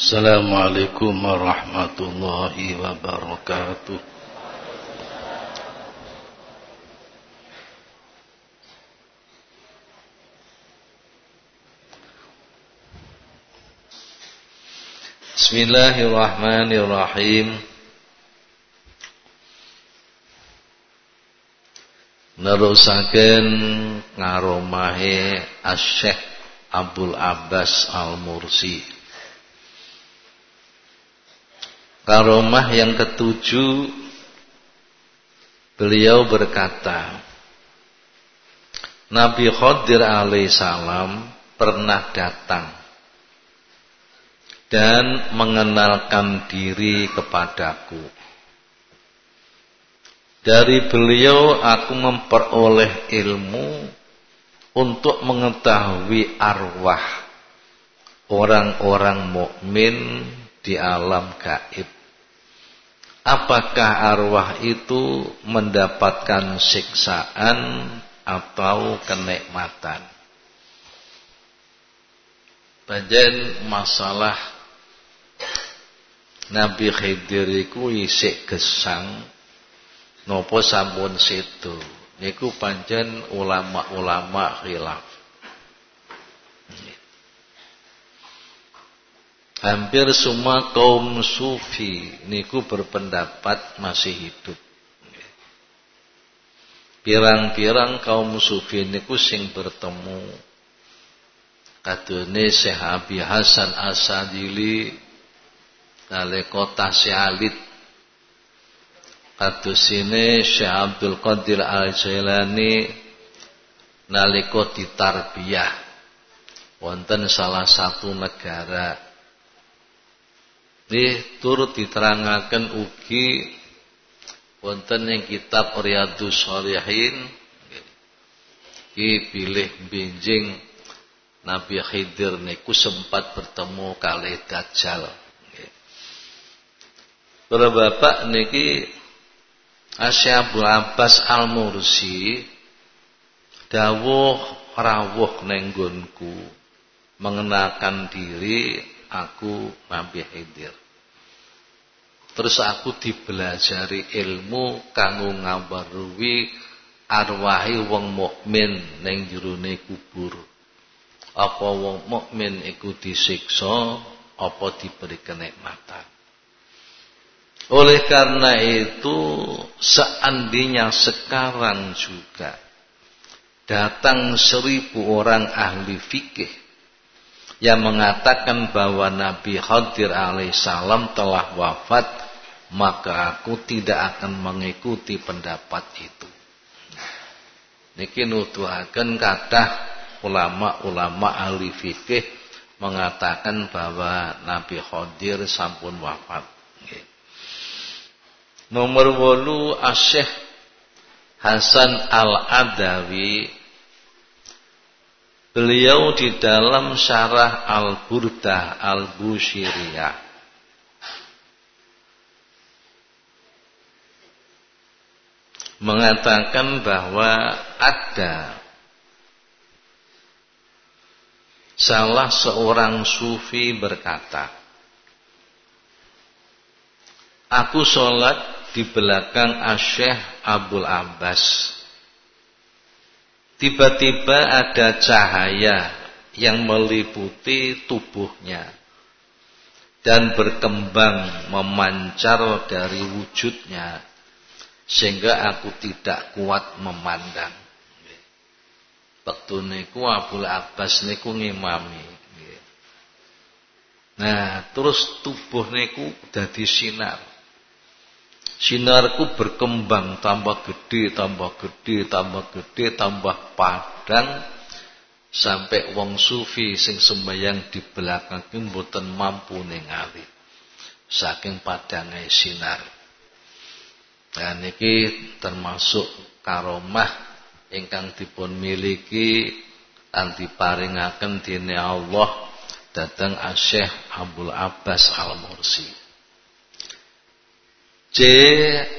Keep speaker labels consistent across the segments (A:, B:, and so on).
A: السلام عليكم ورحمة الله وبركاته بسم الله الرحمن الرحيم nerusaken ngaromahe Asy-Syaikh Abdul Abbas Al-Mursi Karomah yang ketujuh beliau berkata Nabi Khadir alaihissalam pernah datang dan mengenalkan diri kepadaku. Dari beliau aku memperoleh ilmu untuk mengetahui arwah orang-orang mukmin di alam gaib apakah arwah itu mendapatkan siksaan atau kenikmatan. Bagian masalah Nabi Khidir iku isik gesang nopo sampun situ. Niku panjen ulama-ulama khilaf. Hampir semua kaum sufi niku berpendapat masih hidup. Pirang-pirang kaum sufi niku sing bertemu. Kadone Syekh Abi Hasan Asadili kota Syalit kadosine Syekh Abdul Qadir Al-Jailani nalika ditarbiyah wonten salah satu negara Nggih turut diterangaken ugi wonten ing kitab Riyadhus Shalihin iki pilih benjing Nabi Khidir niku sempat bertemu kali Dajjal. Para bapak niki Asyabul Abbas Al-Mursi dawuh rawuh nenggonku mengenakan diri aku Nabi Khidir. Terus aku dibelajari ilmu kanggo ngabaruwi arwahi wong mukmin ning jerone kubur. Apa wong mukmin iku disiksa apa diberi kenikmatan. Oleh karena itu seandainya sekarang juga datang seribu orang ahli fikih yang mengatakan bahwa Nabi Khadir alaihissalam telah wafat maka aku tidak akan mengikuti pendapat itu. Niki nuduhaken kathah ulama-ulama ahli fikih mengatakan bahwa Nabi Khadir sampun wafat. Nomor wolu Asyikh Hasan Al-Adawi Beliau di dalam syarah Al-Burdah Al-Bushiriyah mengatakan bahwa ada salah seorang sufi berkata Aku sholat di belakang Asyih Abdul Abbas Tiba-tiba ada cahaya yang meliputi tubuhnya dan berkembang memancar dari wujudnya sehingga aku tidak kuat memandang. Waktu niku Abdul Abbas niku ngimami. Nah, terus tubuh niku dadi sinar. Sinarku berkembang tambah gede, tambah gede, tambah gede, tambah padang sampai wong sufi sing sembayang di belakang mboten mampu ningali. Saking padange sinar. Nah niki termasuk karomah ingkang dipun miliki lan diparingaken dening Allah dhateng Asy-Syaikh Abdul Abbas Al-Mursi. C.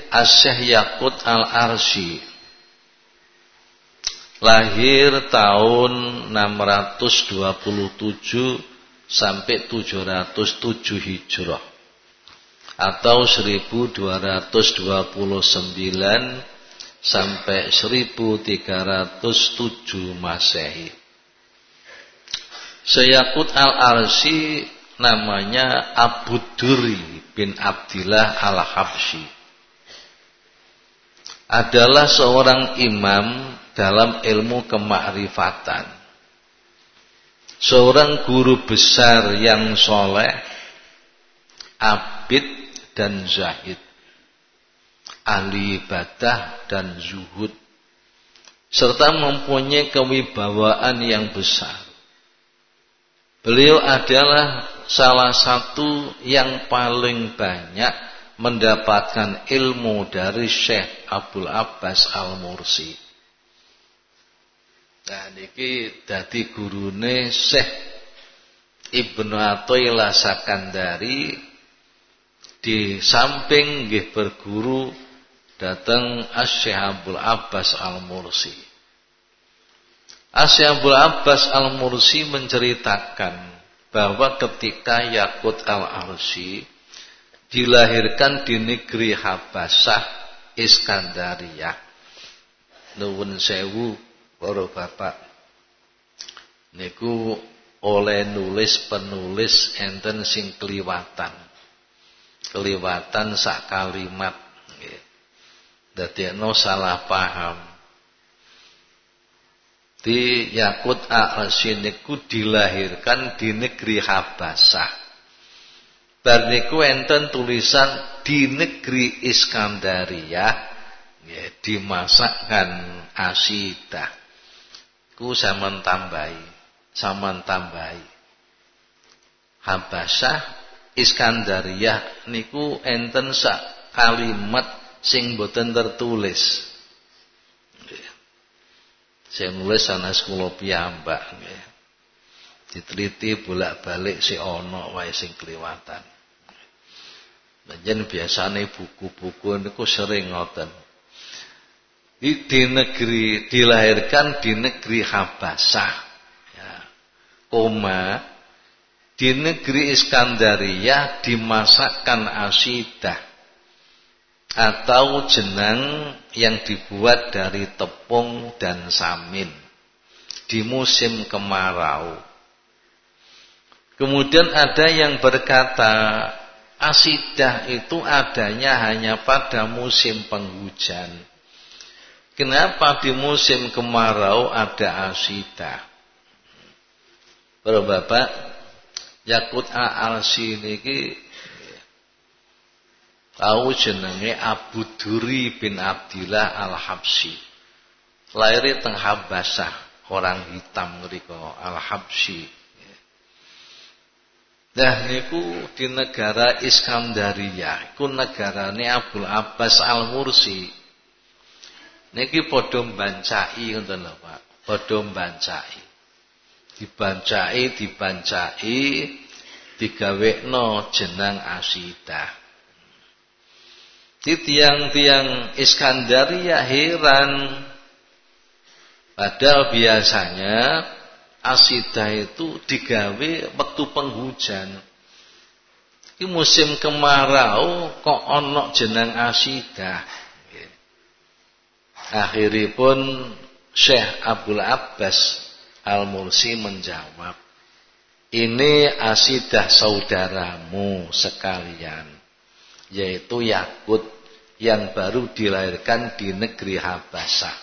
A: Asy-Syaikh Yaqut Al-Arsy lahir tahun 627 sampai 707 Hijrah atau 1229 sampai 1307 Masehi. Seyakut al-Arsi namanya Abu Duri bin Abdillah al-Habsyi. Adalah seorang imam dalam ilmu kemakrifatan. Seorang guru besar yang soleh, abid dan zahid. Ahli ibadah dan zuhud. Serta mempunyai kewibawaan yang besar. Beliau adalah salah satu yang paling banyak mendapatkan ilmu dari Syekh Abdul Abbas Al-Mursi. Nah niki dadi gurune Syekh Ibnu Athaillah Sakandari di samping nggih berguru datang Asy-Syaikh Abdul Abbas Al-Mursi. Asy Abdul Abbas Al-Mursi menceritakan bahwa ketika Yakut Al-Arsi dilahirkan di negeri Habasah Iskandaria. Nuwun sewu para bapak. Niku oleh nulis penulis enten sing kliwatan keliwatan sak kalimat nggih no salah paham di Yakut A'asiniku dilahirkan di negeri Habasah. Bar niku enten tulisan di negeri Iskandaria ya, dimasakkan asidah ku sampean tambahi sampean tambahi. Habasah Iskandariyah niku enten sak kalimat sing boten tertulis. Saya nulis sanes kula piyambak nggih. Diteliti bolak-balik si ono wae sing kliwatan. Panjen biasane buku-buku niku sering ngoten. Di negeri dilahirkan di negeri Habasah. Ya. Koma di negeri Iskandaria dimasakkan asidah atau jenang yang dibuat dari tepung dan samin di musim kemarau. Kemudian ada yang berkata asidah itu adanya hanya pada musim penghujan. Kenapa di musim kemarau ada asidah? Bapak, Bapak Yakut Al-Arsi niki tahu jenenge Abu Duri bin Abdillah Al-Habsyi. Lahir teng Habasah, orang hitam ngriko Al-Habsyi. Nah niku di negara Iskandaria, iku negarane Abdul Abbas Al-Mursi. Niki padha mbancai ngoten lho Pak, padha mbancai dibancai dibancai digawekno jenang asidah di tiang-tiang Iskandaria heran. Padahal biasanya asidah itu digawe waktu penghujan. Di musim kemarau kok onok jenang asidah. Akhiripun Syekh Abdul Abbas Al-Mursi menjawab, ini asidah saudaramu sekalian, yaitu Yakut yang baru dilahirkan di negeri Habasah.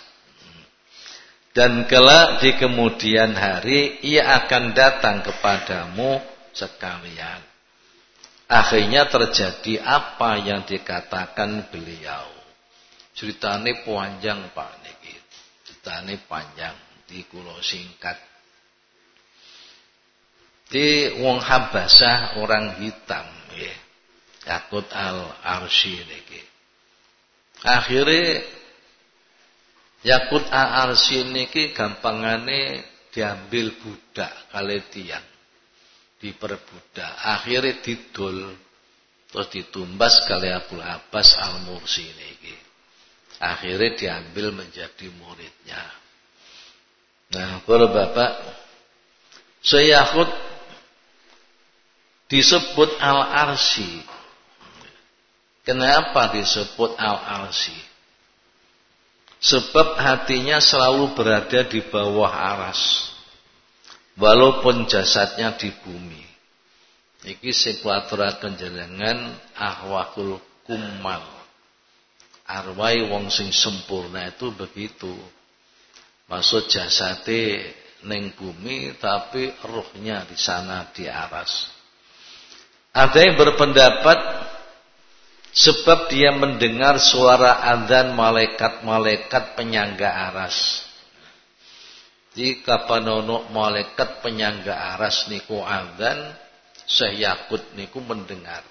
A: Dan kelak di kemudian hari ia akan datang kepadamu sekalian. Akhirnya terjadi apa yang dikatakan beliau. Ceritanya panjang Pak niki. Ceritanya panjang di kulo singkat. Di wong Habasah orang hitam ya. Yakut al-Arsy niki. Akhirnya Yakut al-Arsy niki gampangane diambil budak kali. Diperbudak. Akhirnya didol terus ditumbas kali Abdul Abbas al-Mursi niki. Akhirnya diambil menjadi muridnya. Nah, para bapak, Syekh disebut al-arsi. Kenapa disebut al-arsi? Sebab hatinya selalu berada di bawah aras. Walaupun jasadnya di bumi. Iki sing kuaturaken jenengan ahwakul kumal. Arwai wong sing sempurna itu begitu. Maksud jasate neng bumi tapi rohnya di sana di aras. Ada yang berpendapat sebab dia mendengar suara adzan malaikat-malaikat penyangga aras. Jika panono malaikat penyangga aras niku adzan, Syekh Yakut niku mendengar.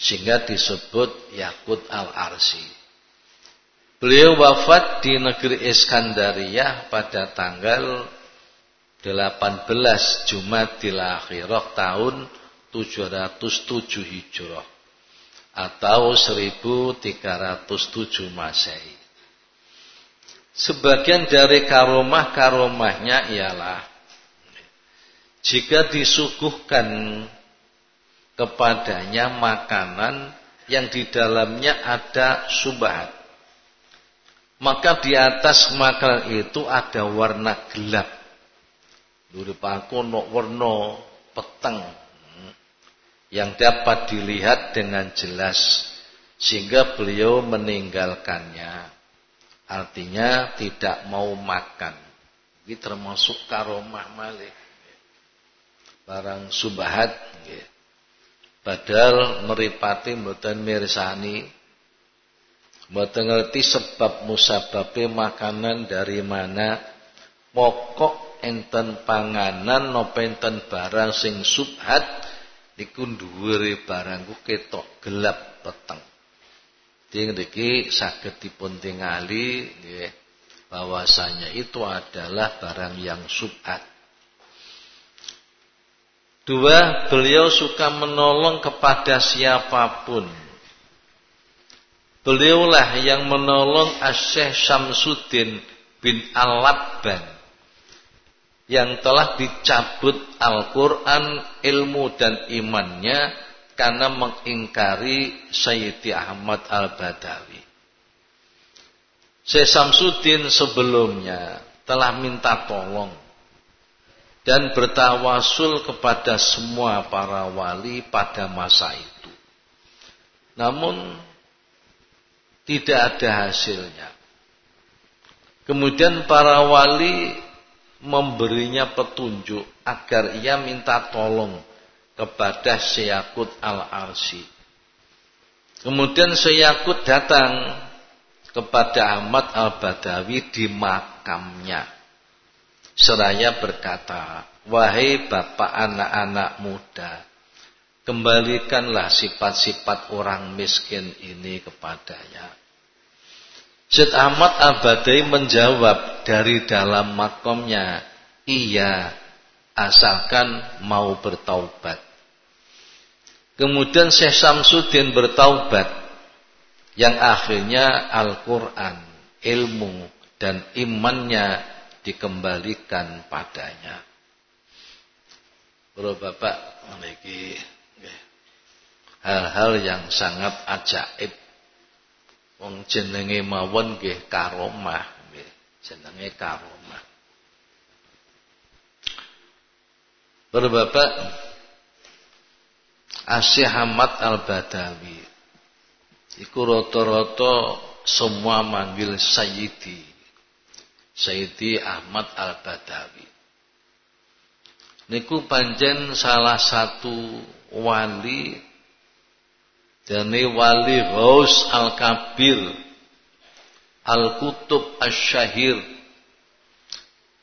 A: Sehingga disebut Yakut al-Arsi. Beliau wafat di negeri Iskandaria pada tanggal 18 Jumadil Akhirah tahun 707 Hijrah atau 1307 Masehi. Sebagian dari karomah-karomahnya ialah jika disuguhkan kepadanya makanan yang di dalamnya ada subhat. Maka di atas makanan itu ada warna gelap. Duri paku no warna peteng yang dapat dilihat dengan jelas sehingga beliau meninggalkannya. Artinya tidak mau makan. Ini termasuk karomah malik. Barang subahat. Padahal meripati mboten mirsani. Mboten ngerti sebab musababe makanan dari mana. Pokok enten panganan napa enten barang sing subhat iku dhuwure barangku ketok gelap peteng. Ding niki saged dipun tingali nggih bahwasanya itu adalah barang yang subhat. Dua, beliau suka menolong kepada siapa pun. Beliaulah yang menolong Asyikh Syamsuddin bin Al-Labban yang telah dicabut Al-Quran, ilmu dan imannya karena mengingkari Sayyidi Ahmad Al-Badawi. Syekh Samsudin sebelumnya telah minta tolong dan bertawasul kepada semua para wali pada masa itu. Namun tidak ada hasilnya. Kemudian para wali memberinya petunjuk agar ia minta tolong kepada Syekh Al-Arsi. Kemudian Syekh datang kepada Ahmad Al-Badawi di makamnya. Seraya berkata, Wahai bapak anak-anak muda, kembalikanlah sifat-sifat orang miskin ini kepadanya. Syed Ahmad Abadai menjawab dari dalam makomnya, iya, asalkan mau bertaubat. Kemudian Syekh Samsudin bertaubat, yang akhirnya Al-Quran, ilmu, dan imannya dikembalikan padanya. Bro Bapak memiliki hal-hal yang sangat ajaib Wong jenenge mawon nggih karomah, nggih. Jenenge karomah. Berbapak Asyih Ahmad Al-Badawi Iku rata-rata semua manggil Sayyidi Sayyidi Ahmad Al-Badawi Niku panjen salah satu wali Dene wali Ghaus Al-Kabir Al-Kutub Asy-Syahir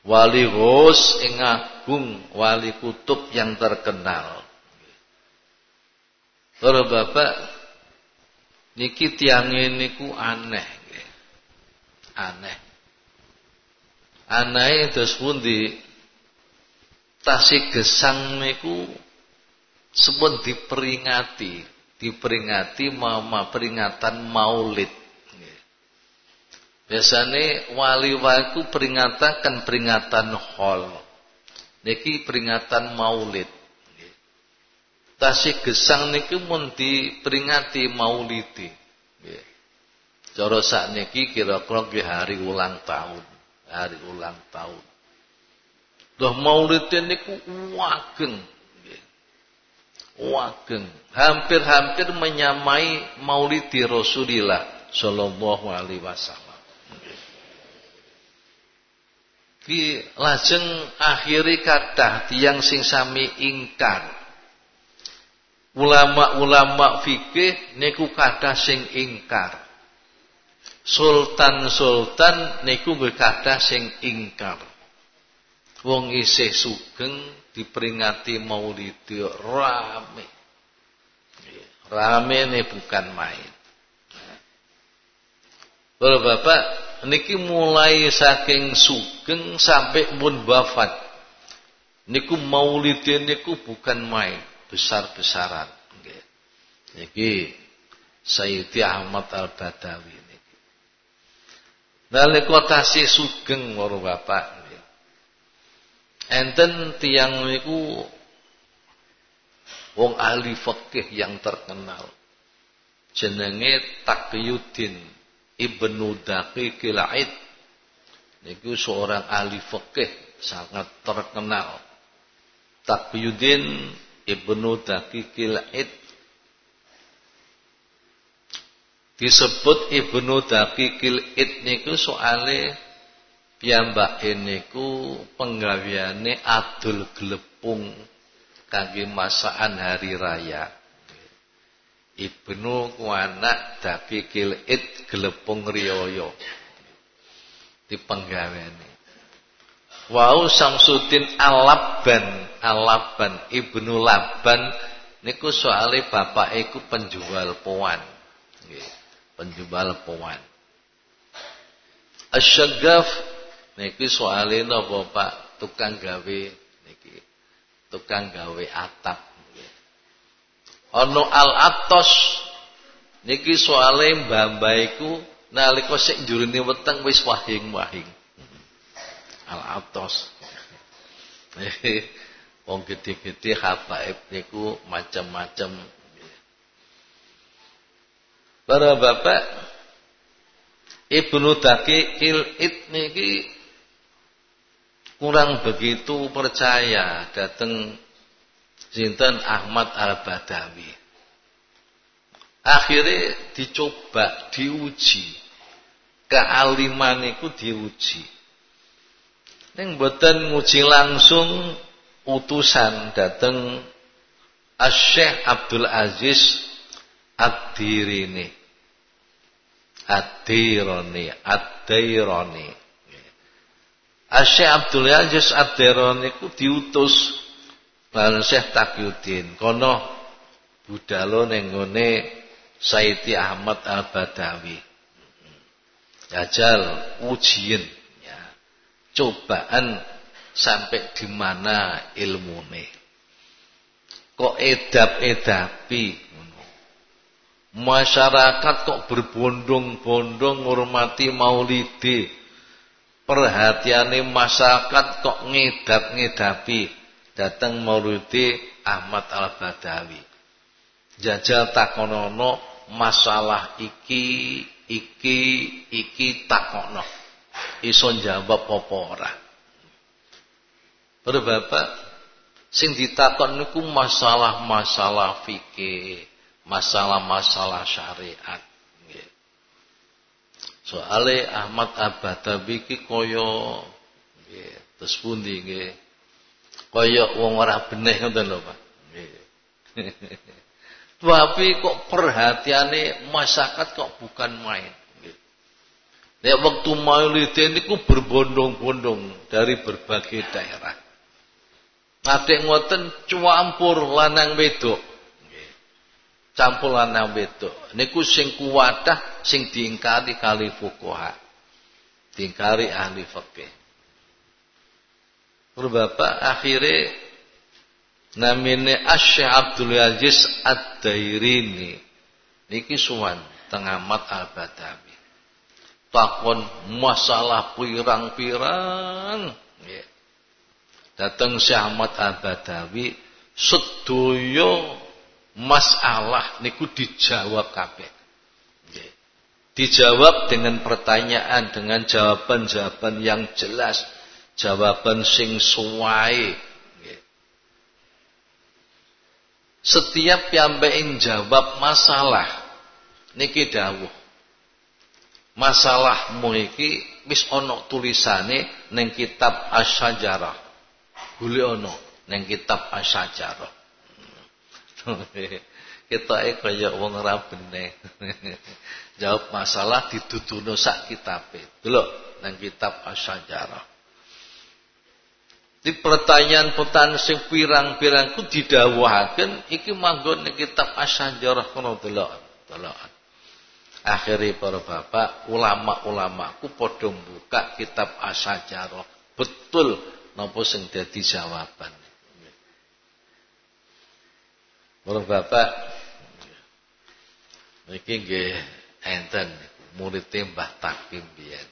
A: Wali Ghaus ing agung wali kutub yang terkenal. Para bapak niki tiange niku aneh Aneh. Aneh terus pundi? Tasik gesang niku sepun diperingati diperingati mama peringatan maulid. Biasanya wali-wali peringatan kan peringatan hol. Niki peringatan maulid. tasih gesang niki mun diperingati maulidi cara sakniki kira-kira hari ulang tahun hari ulang tahun Dah maulid niku wageng wageng hampir-hampir menyamai maulidi Rasulillah sallallahu alaihi wasallam Ki lajeng akhiri kathah tiyang sing sami ingkar. Ulama-ulama fikih niku kathah sing ingkar. Sultan-sultan niku nggih kathah sing ingkar. Wong isih sugeng diperingati maulid rame. Rame ini bukan main. Bapak-bapak niki mulai saking sugeng sampai pun wafat. Niku maulidin niku bukan main, besar-besaran. Niki Sayyidi Ahmad Al-Badawi niki. Nalika tasih sugeng para bapak. Enten tiang niku wong ahli fikih yang terkenal. Jenenge Taqiyuddin Ibnu Daqiqil Aid niku seorang ahli fikih sangat terkenal. Taqiyuddin Ibnu Daqiqil Aid disebut Ibnu Daqiqil Aid niku soale piyambake niku penggaweane adul glepung kangge masakan hari raya. Ibnu ku anak Daqiqil Id Gelepung Riyoyo penggaweane. Wau Samsudin Alaban, Alaban Ibnu Laban niku soale bapak iku penjual. Nggih, penjual powan. Asyagaf niki soale napa Pak? Tukang gawe niki. Tukang gawe atap Ono al-atos niki soale mbah-mbah iku nalika sik njurine weteng wis wahing-wahing. Al-atos. Wong gede-gede habaib niku macam-macam. Para bapak Ibnu Daqiqil It niki kurang begitu percaya dateng Sinten Ahmad Al-Badawi. Akhirnya dicoba, diuji. Kealiman itu diuji. Ning mboten nguji langsung utusan dateng Asy-Syaikh Abdul Aziz Ad-Dirini. Ad-Dairani. Asy-Syaikh Abdul Aziz Ad-Dirani ku diutus Lan Syekh Taqiyuddin kono budalo ning ngene Sayyidi Ahmad Al-Badawi. Jajal ujian ya. Cobaan sampai di mana ilmune. Kok edap-edapi Masyarakat kok berbondong-bondong ngurmati maulidi. Perhatiane masyarakat kok ngedap-ngedapi datang maulidi Ahmad Al-Badawi. Jajal takonono masalah iki iki iki takono. Iso jawab apa ora. Bapak sing ditakon niku masalah-masalah fikih, masalah-masalah syariat. Soale Ahmad Al-Badawi iki kaya nggih, terus pundi nggih? Kaya wong ora beneh ngoten lho, Pak. Tapi kok perhatiane masyarakat kok bukan main. Nek waktu maulid niku berbondong-bondong dari berbagai daerah. Nate ngoten campur lanang wedok. Campur lanang wedok. Niku sing kuwadah sing diingkari kali fuqaha. Diingkari ahli fikih. Bapak akhirnya namine Asy Abdul Aziz Ad-Dairini niki suwan tengamat Al-Badawi. Takon masalah pirang-pirang nggih. Dateng Syekh Ahmad Al-Badawi sedaya masalah niku dijawab kabeh. Dijawab dengan pertanyaan, dengan jawaban-jawaban yang jelas, jawaban sing suwai. Setiap yang jawab masalah niki dawuh. Masalahmu iki wis ana tulisane ning kitab Asy-Syajarah. Gule ana ning kitab Asy-Syajarah. Ketoke kaya wong ora bener. Jawab masalah dituduhno sak kitabe. Delok nang kitab Asy-Syajarah. Di pertanyaan-pertanyaan sing pirang-pirang ku didhawuhaken iki manggon ning kitab Asy-Syajarah kono delok. Delok. Akhirnya para bapak, ulama-ulama ku padha buka kitab Asy-Syajarah. Betul napa sing dadi jawaban. Para bapak, iki nggih enten murid Mbah Takim biyen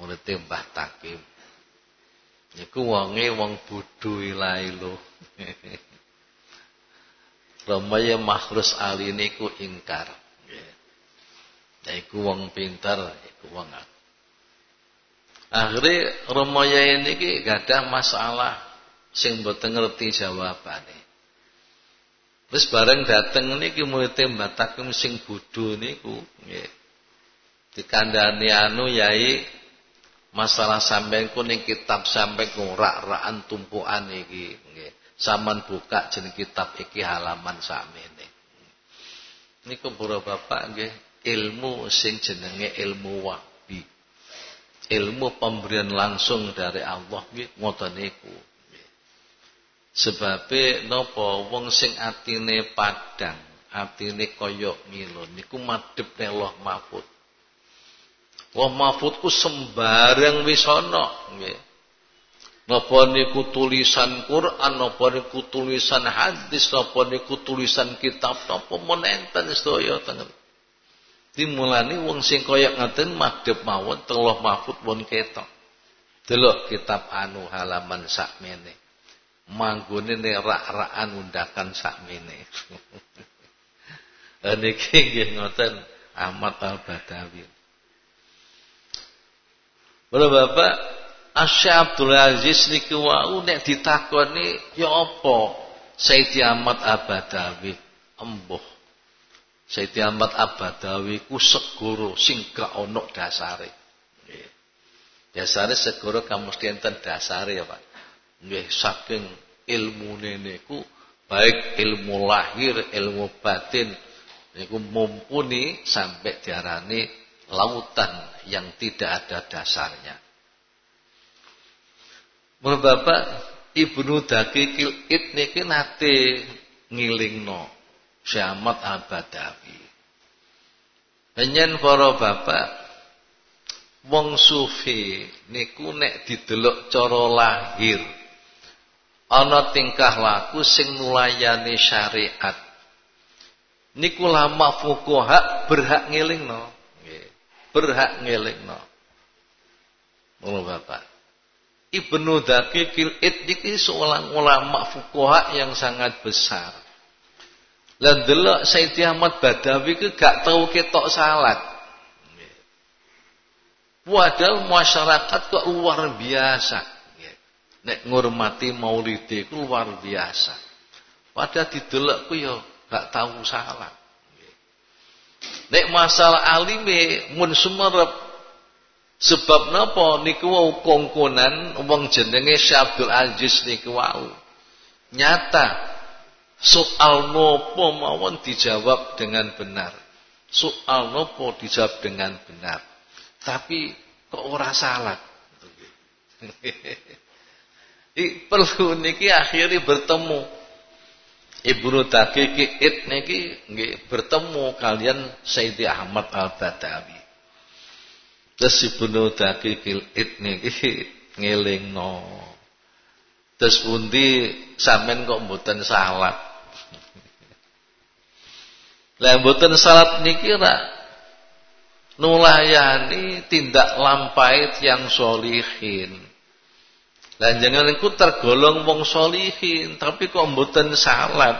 A: murid Mbah Takim. Niku wonge wong bodho ilahe lho. Ramaya Makhrus Ali niku ingkar Ya iku wong pinter, iku wong Akhirnya Ramaya ini gak ada masalah sing mboten ngerti jawabane. Terus bareng dateng niki murid Mbah Takim sing bodho niku nggih. Dikandani anu yai masalah sampean ku ning kitab sampean ku rak-rakan tumpukan iki nggih. Saman buka jeneng kitab iki halaman sakmene. Niku para bapak nggih ilmu sing jenenge ilmu wahbi. Ilmu pemberian langsung dari Allah nggih ngoten niku. Sebabe napa wong sing atine padang, atine kaya milo niku madhep Allah Mahfud. Wah Mahfud ku sembarang wis ana nggih. Napa niku tulisan Quran, napa niku tulisan hadis, napa niku tulisan kitab, napa men enten sedaya tengen. Dimulane wong sing kaya ngaten madhep mawon Allah Mahfud pun ketok. Delok kitab anu halaman sakmene manggone nek rak-rakan undakan sakmene. Niki nggih ngoten Ahmad Al-Badawi. Bapak Asy Abdul Aziz niki wau nek ditakoni ya apa Sayyidi Ahmad Al-Badawi embuh. Sayyidi Ahmad Al-Badawi ku segoro sing gak ana dasare. Dasare segoro mesti enten dasare ya Pak nggih saking ilmune niku baik ilmu lahir, ilmu batin niku mumpuni sampai diarani lautan yang tidak ada dasarnya. Menurut Bapak Ibnu Daqiqil Id niki nate ngilingno Syamat Al-Badawi. Penyen para bapak wong sufi niku nek didelok cara lahir ana tingkah laku sing nulayani syariat. Niku lama fuqaha berhak ngelingno. Nggih. Berhak ngelingno. Ngono Bapak. Ibnu Daqiqil Id niki seorang ulama fuqaha yang sangat besar. Lan delok Sayyidi Ahmad Badawi ku gak tau ketok salat. Padahal masyarakat kok luar biasa nek ngurmati maulide ku luar biasa. Padahal didelok ku ya gak tahu salah. Nek masalah alime mun sumerep Sebab napa niku wau kongkonan wong jenenge Syekh Abdul Aziz niku wau. Nyata soal nopo mawon dijawab dengan benar. Soal nopo dijawab dengan benar. Tapi kok ora salah. perlu niki akhiri bertemu Ibnu Daqiqi Id niki nggih bertemu kalian Sayyidi Ahmad Al-Badawi. Terus Ibnu Daqiqi Id niki ngelingno. Terus pundi sampean kok mboten salat. Lah mboten salat niki ra nulayani tindak lampai yang solihin. Lan jangan iku tergolong wong solihin, tapi kok mboten salat.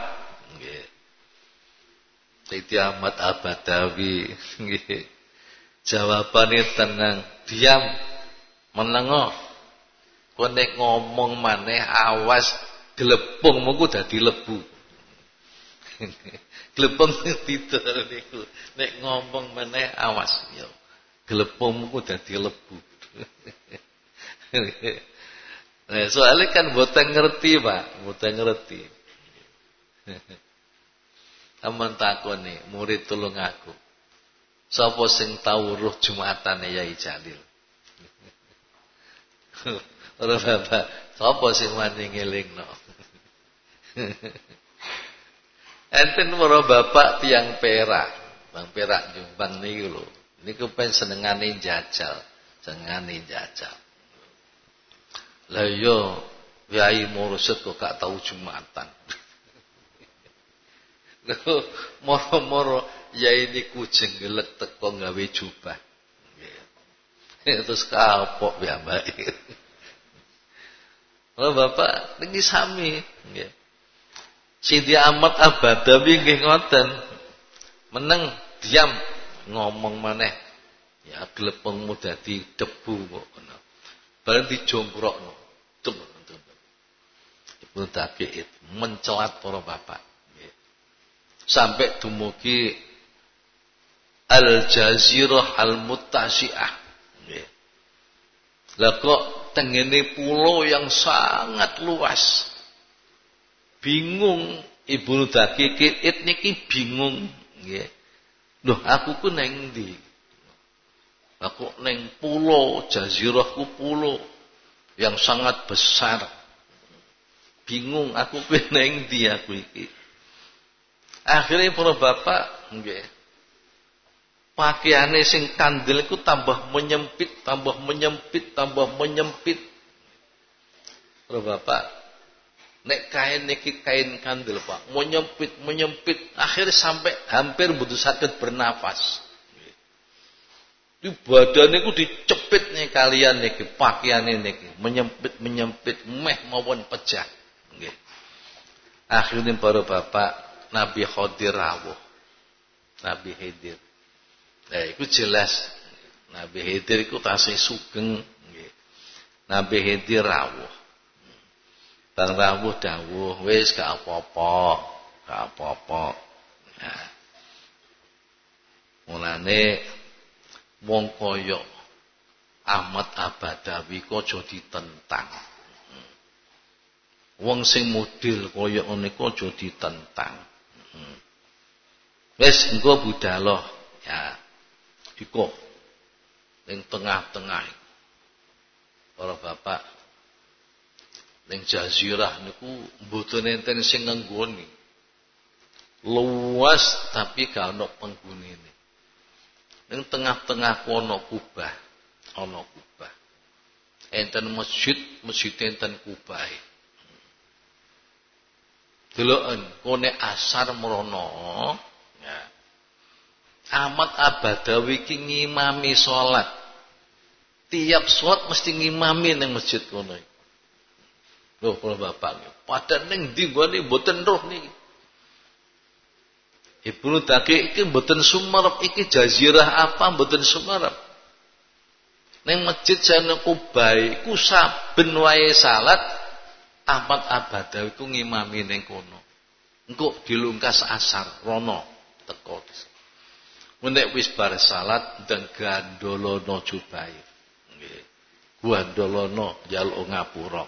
A: Sayyidi Ahmad Abadawi nggih. Tenang, diam, menengo. Kowe nek ngomong maneh awas glepungmu ku dadi lebu. Glepung tidur niku nek ngomong meneh awas yo. Glepungmu ku dadi lebu. Nah, soalnya kan boten ngerti, Pak, boten ngerti. Aman takoni, murid tulung aku. Sapa sing tau ruh Jumatane Yai Jalil? Ora bapak, sapa sing wani ngelingno? Enten para bapak tiang perak, Bang Perak Jombang niki lho. Niku pen senengane jajal, senengane jajal. Lah iya Yai Mursyid kok gak tau Jumatan. Moro-moro ya ini kucing gelek teko gawe jubah. Terus kapok mbak. Oh Bapak niki sami nggih. Sidi Ahmad Abadawi nggih ngoten. Meneng diam ngomong maneh. Ya glepengmu dadi debu kok ngono. Bareng dijongkrokno. Tum. Ibu Tabi'id mencelat para bapak sampai dumugi Al-Jazirah Al-Muttasi'ah. Lah kok tengene pulau yang sangat luas. Bingung Ibnu Daqiqit niki bingung. Loh aku ku neng ndi? Aku neng pulau, jazirahku pulau yang sangat besar. Bingung aku ku neng ndi aku iki. Akhirnya para bapak nggih. Pakaiane sing kandel iku tambah menyempit, tambah menyempit, tambah menyempit. Para bapak, nek kain niki kain kandel Pak, menyempit, menyempit, akhirnya sampai hampir butuh sakit bernafas. Di badan niku dicepit nih kalian niki pakaian niki menyempit menyempit meh mawon pecah. Nggih. Akhirnya para bapak Nabi Khadir rawuh. Nabi Khidir. Nah, itu jelas Nabi Khidir itu tasih sugeng Nabi Khidir rawuh. Bang rawuh dawuh wis gak apa-apa, gak apa-apa. Nah. Mulane wong kaya Ahmad Abadawi kok aja ditentang. Wong sing model kaya kok aja ditentang. Wis engko budaloh ya. Iko ning tengah-tengah. Para bapak ning jazirah niku mboten enten sing ngenggoni. Luas tapi gak ana penggunine. Ning tengah-tengah kono kubah, ana kubah. Enten masjid, masjid enten kubah. Deloken kone asar merono Ya. Ahmad Abadawi ki ngimami salat. Tiap salat mesti ngimami ning masjid kono. Loh, kalau bapak, pada neng di gone mboten roh niki. Ibnu Daki iki mboten sumerep iki jazirah apa mboten sumerep. Neng masjid Jana Kubai ku saben wae salat Ahmad Abadawi ku ngimami ning kono. Engko dilungkas asar rono teko. Menek wis bar salat dan gandolono Jubair. Nggih. Gandolono njaluk ngapura.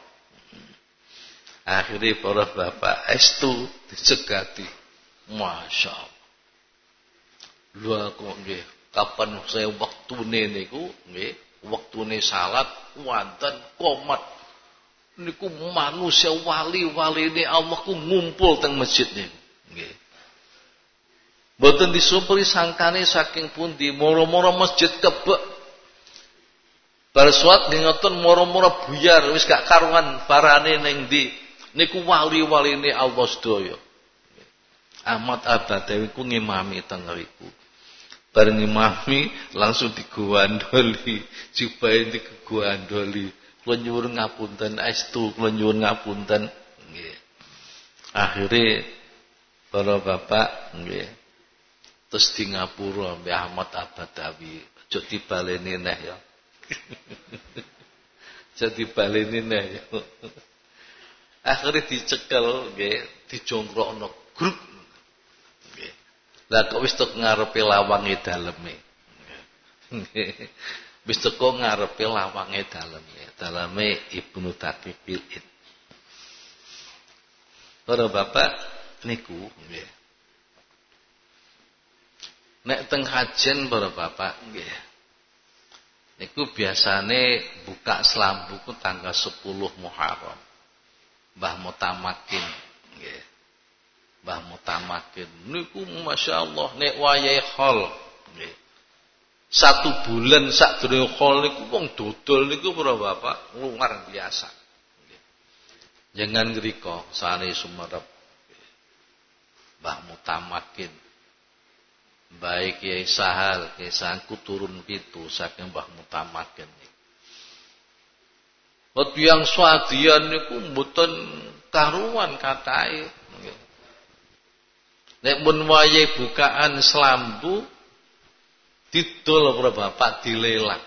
A: Akhirnya para bapak estu disegati. Masya Allah. Lha kok nggih, kapan saya waktune niku nggih, waktune salat wonten komat niku manusia wali-wali ini Allah ku ngumpul teng masjid niku. Nggih. Mboten sangkane saking pundi, moro-moro masjid kebek. Bar suat ngoten moro-moro buyar wis gak karuan parane ning. Niku wali-waline Allah sedaya. Ahmad Abadawi ku ngimami teng riku. Bareng ngimami langsung digowandoli, supaya digowandoli. Kula nyuwun ngapunten estu, kula nyuwun ngapunten. Nggih. Akhire para bapak nggih Terus di ngapura Mbah Ahmad Abadawi. Aja dibaleni neh ya. Aja dibaleni neh ya. Akhirnya dicekel nggih, dijongkrokno grup. Nggih. Lah kok wis tok ngarepe lawange daleme. Nggih. Wis teko ngarepe lawange daleme. Daleme Ibnu Taqiqil Para bapak niku nggih. Nek teng hajen para bapak nggih. Niku biasane buka selambu ku tanggal 10 Muharram. Mbah Mutamakin nggih. Mbah Mutamakin niku masyaallah nek wayahe hol nggih. Satu bulan sak durung hol niku wong dodol niku para bapak luar biasa. Jangan ngriko sane sumerep. Mbah Mutamakin. Baik Kiai Sahal, Kiai Sangku turun pitu saking Mbah Mutamakin Waktu yang swadian niku mboten karuan katai. Nek mun wayahe bukaan selambu didol para bapak dilelang.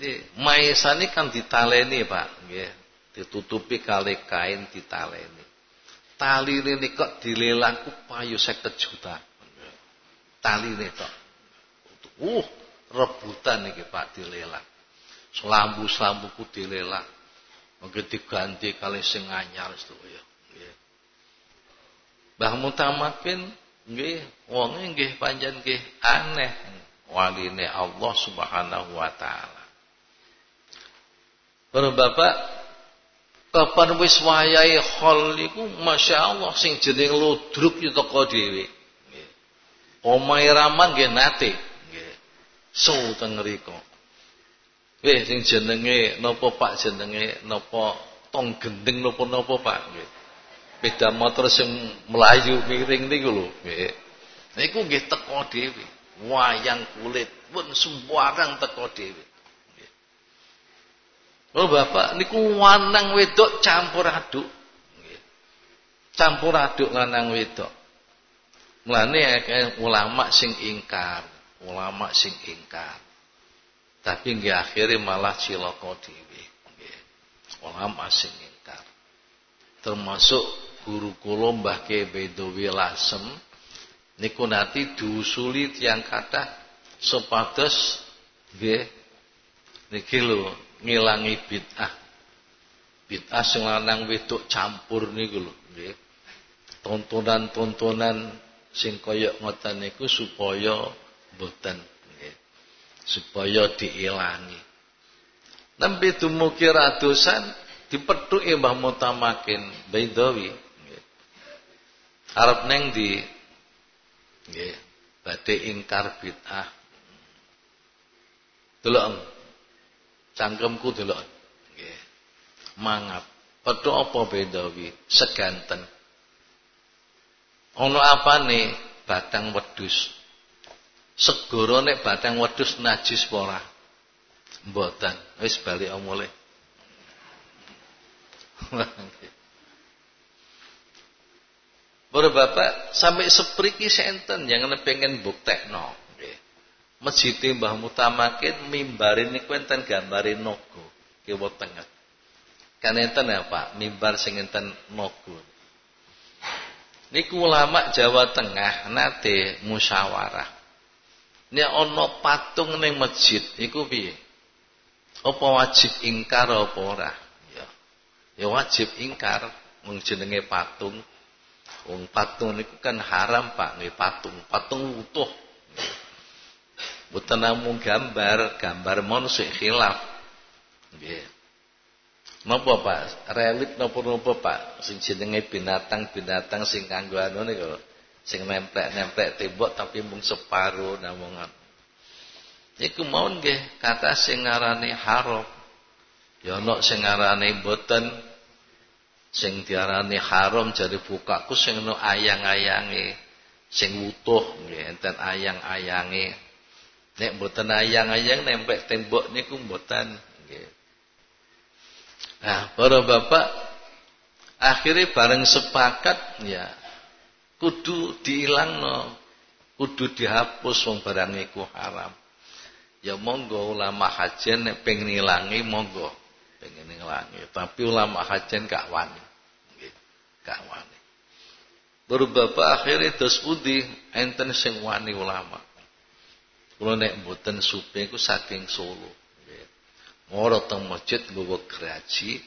A: Nggih, maesane kan ditaleni, Pak, nggih ditutupi kali kain ditaleni. Tali ini kok dilelang ku payu 50 juta. Tali ini kok. Uh, rebutan iki Pak dilelang. Selambu-selambu ku dilelang. Mungkin diganti kali sing anyar ya. Nggih. Mbah Mutamakin nggih wonge nggih panjen nggih aneh waline Allah Subhanahu wa taala. Para bapak Kapan wis wayahe hol niku masyaallah sing jeneng ludruk yo teko dhewe. Nggih. Omahe Raman nggih nate. Nggih. So teng mriku. Nggih sing jenenge napa Pak jenenge napa tong gendeng napa napa Pak nggih. Beda motor sing melayu miring niku lho nggih. Niku nggih teko dhewe. Wayang kulit pun sembarang teko dhewe. Oh Bapak niku wanang wedok campur aduk. Campur aduk lanang wedok. Mulane ulama sing ingkar, ulama sing ingkar. Tapi nggih akhire malah cilaka dhewe. Ulama sing ingkar. Termasuk guru kula Mbah Bedowi Lasem niku nanti diusuli tiyang kathah supados nggih niki lho ngilangi bid'ah. Bid'ah sing lanang wedok campur niku lho, nggih. Tontonan-tontonan sing kaya ngoten niku supaya mboten nggih. Supaya diilangi. Nembe dumugi radosan dipethuki Mbah Mutamakin Baidawi Arep neng di nggih badhe ingkar bid'ah. Delok Cangkemku delok. Nggih. Mangap. Pedho apa bendawi? Seganten. Ana apane batang wedhus? Segara nek batang wedhus najis apa ora? Mboten. Wis bali omole. Bapak bapak sampai sepriki senten yang pengen buktekno. Masjid Mbah Mutamakin mimbar ini enten gambare naga kiwa tengah. Kan enten ya Pak, mimbar sing enten naga. Niku ulama Jawa Tengah nate musyawarah. Nek ana patung ning masjid iku piye? Apa wajib ingkar apa ora? Ya. Ya wajib ingkar mung patung. Wong patung niku kan haram Pak, nggih patung. Patung utuh. Mboten namung gambar, gambar manusia khilaf. Nggih. Napa Pak? Relik napa-napa Pak? Sing jenenge binatang-binatang sing kanggo anu niku sing nemplek-nemplek tembok tapi mung separo namungan. Iku mau nggih kata sing ngarani haram. Ya ana sing ngarani mboten sing diarani haram jadi bukaku sing no ayang-ayange sing utuh nggih enten ayang-ayange. Nek mboten ayang-ayang nempel tembok niku mboten nggih. Nah, para bapak akhirnya bareng sepakat ya kudu diilangno kudu dihapus wong barang iku haram. Ya monggo ulama hajen nek pengen ngilangi monggo pengen ngilangi tapi ulama hajen gak wani. Nggih gak wani. Baru bapak akhirnya terus pundi enten sing wani ulama. Kula nek mboten supe iku saking Solo. Ngoro teng masjid nggawa geraji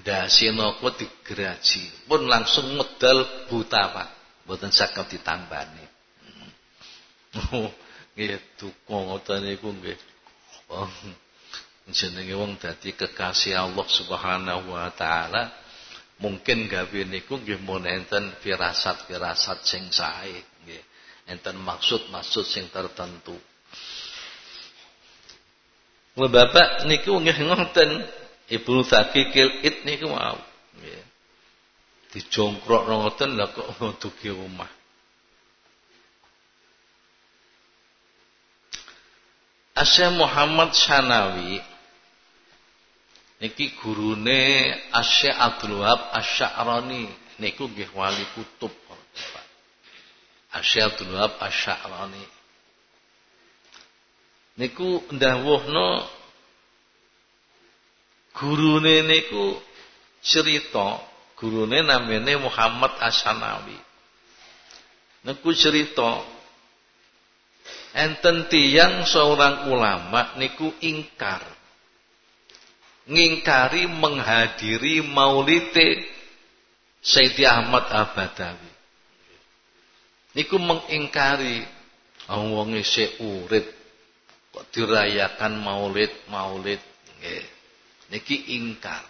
A: ndasina ku digeraji pun langsung medal buta Pak. Mboten saged ditambani. Nggih duka ngoten niku nggih. Oh jenenge wong dadi kekasih Allah Subhanahu wa taala mungkin gawe niku nggih mun enten firasat-firasat sing sae nggih enten maksud-maksud sing tertentu Wah bapak niku nggih ngoten Ibnu Thaqikil it niku mau nggih. Dijongkrok ngoten lha kok dugi omah. Asy Muhammad Sanawi niki gurune Asy Abdul Wahab Asy-Sya'rani niku nggih wali kutub. Asy Abdul Wahab Asy-Sya'rani niku ndawuhna gurune niku cerita gurune namanya Muhammad Asanawi. Niku cerita enten tiyang seorang ulama niku ingkar ngingkari menghadiri maulite Sayyidi Ahmad Abadawi niku mengingkari wong isih urip kok dirayakan maulid maulid nggih niki ingkar.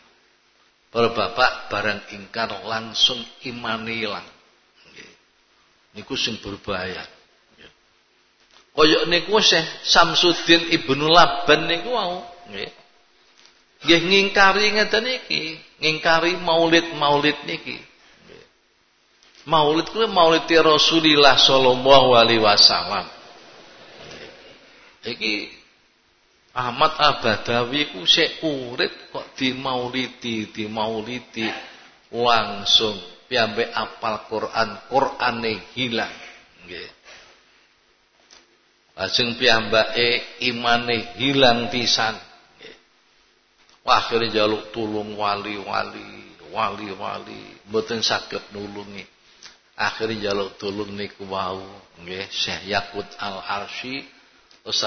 A: Para bapak barang ingkar langsung iman hilang. Niku sing berbahaya. Koyok niku Syekh Samsudin Ibnu Laban niku wau nggih. Nggih ngingkari ngeten iki, ngingkari maulid-maulid niki. Maulid kuwi maulid Rasulullah sallallahu alaihi wasallam. Iki Ahmad Abadawi ku sik urip kok dimaulidi, dimaulidi langsung piyambak apal Quran, Qurane hilang. Nggih. Lajeng piyambake imane hilang pisan. Akhire jaluk tulung wali-wali, wali-wali mboten saged nulungi. Akhire jaluk tulung niku wau, nggih, Syekh Yakut Al-Arsy terus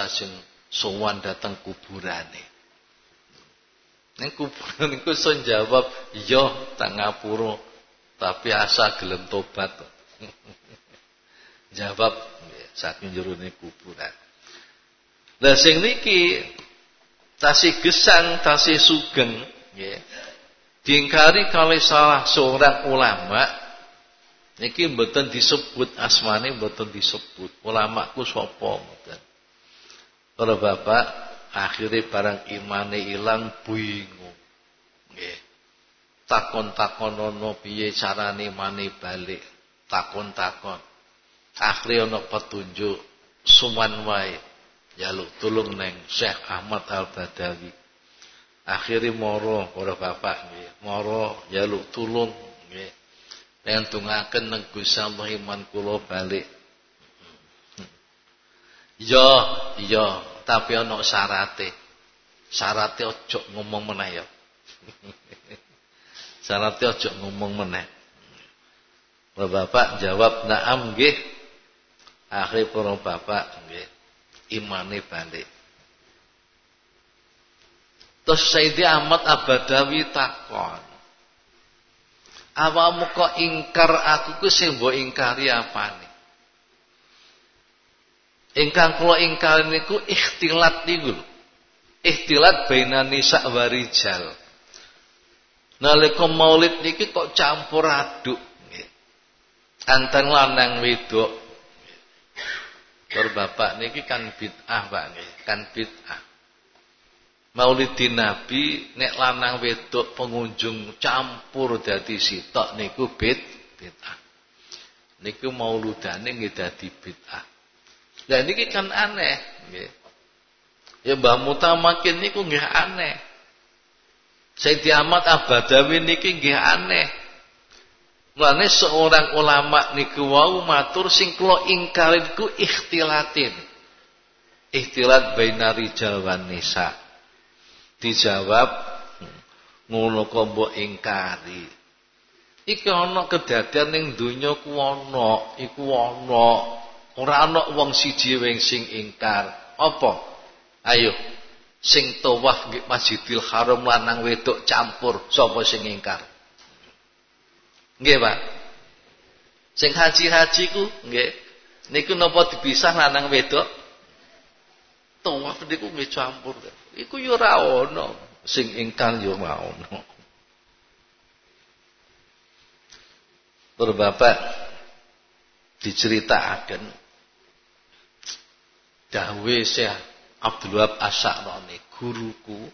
A: sowan datang kuburane. Ning kuburan niku iso jawab, "Iya, tak ngapura, tapi asa gelem tobat." jawab saking jerone kuburan. Lah sing niki tasih gesang, tasih sugeng, nggih. Diingkari kalih salah seorang ulama niki mboten disebut asmane mboten disebut. Ulama ku sapa mboten. Para bapak akhirnya barang imane ilang bingung. Takon-takon ana piye carane imane balik. Takon-takon. Akhire ana petunjuk suman wae. Jaluk tulung neng Syekh Ahmad Al-Badawi. Akhire moro para bapak nggih. Moro jaluk tulung nggih. Yen tungaken neng Gusti Allah kula balik. Iya, iya, tapi ana syarate. Syarate ojo ngomong meneh ya. syarate ojo ngomong meneh. Bapak jawab, "Na'am nggih." Akhir para bapak nggih imane balik. Terus Sayyidi Ahmad Abadawi takon. Awamu kok ingkar aku ku sing mbok ingkari apane? Ingkang kula ingkar niku ikhtilat niku. Ikhtilat baina nisa wa. Nalika maulid niki kok campur aduk. Anteng lanang wedok. Tur bapak niki kan bid'ah Pak nggih, kan bid'ah. Maulidin Nabi nek lanang wedok pengunjung campur dadi sitok niku bid bid'ah. Niku mauludane nggih dadi bid'ah. Lah niki kan aneh nggih. Ya Mbah Mutamakin niku nggih aneh. Sayyidi Ahmad Abadawi niki nggih aneh. Mulane seorang ulama niku wau matur sing kula ingkarin ku ikhtilatin. Ikhtilat baina rijal wan nisa. Dijawab ngono kok mbok ingkari. Iki ana kedadian ning donya ku ana, iku ana. Ora ana wong siji wing sing ingkar. Apa? Ayo. Sing tawaf nggih Masjidil Haram lanang wedok campur, sapa sing ingkar? Nggih, Pak. Sing haji-haji ku nggih niku napa dipisah lanang wedok? Tawaf niku nggih campur. Iku yo ora ana sing ingkang yo ora ana. Berbapak diceritakan dawuh Syekh Abdul Wahab Asy'arani guruku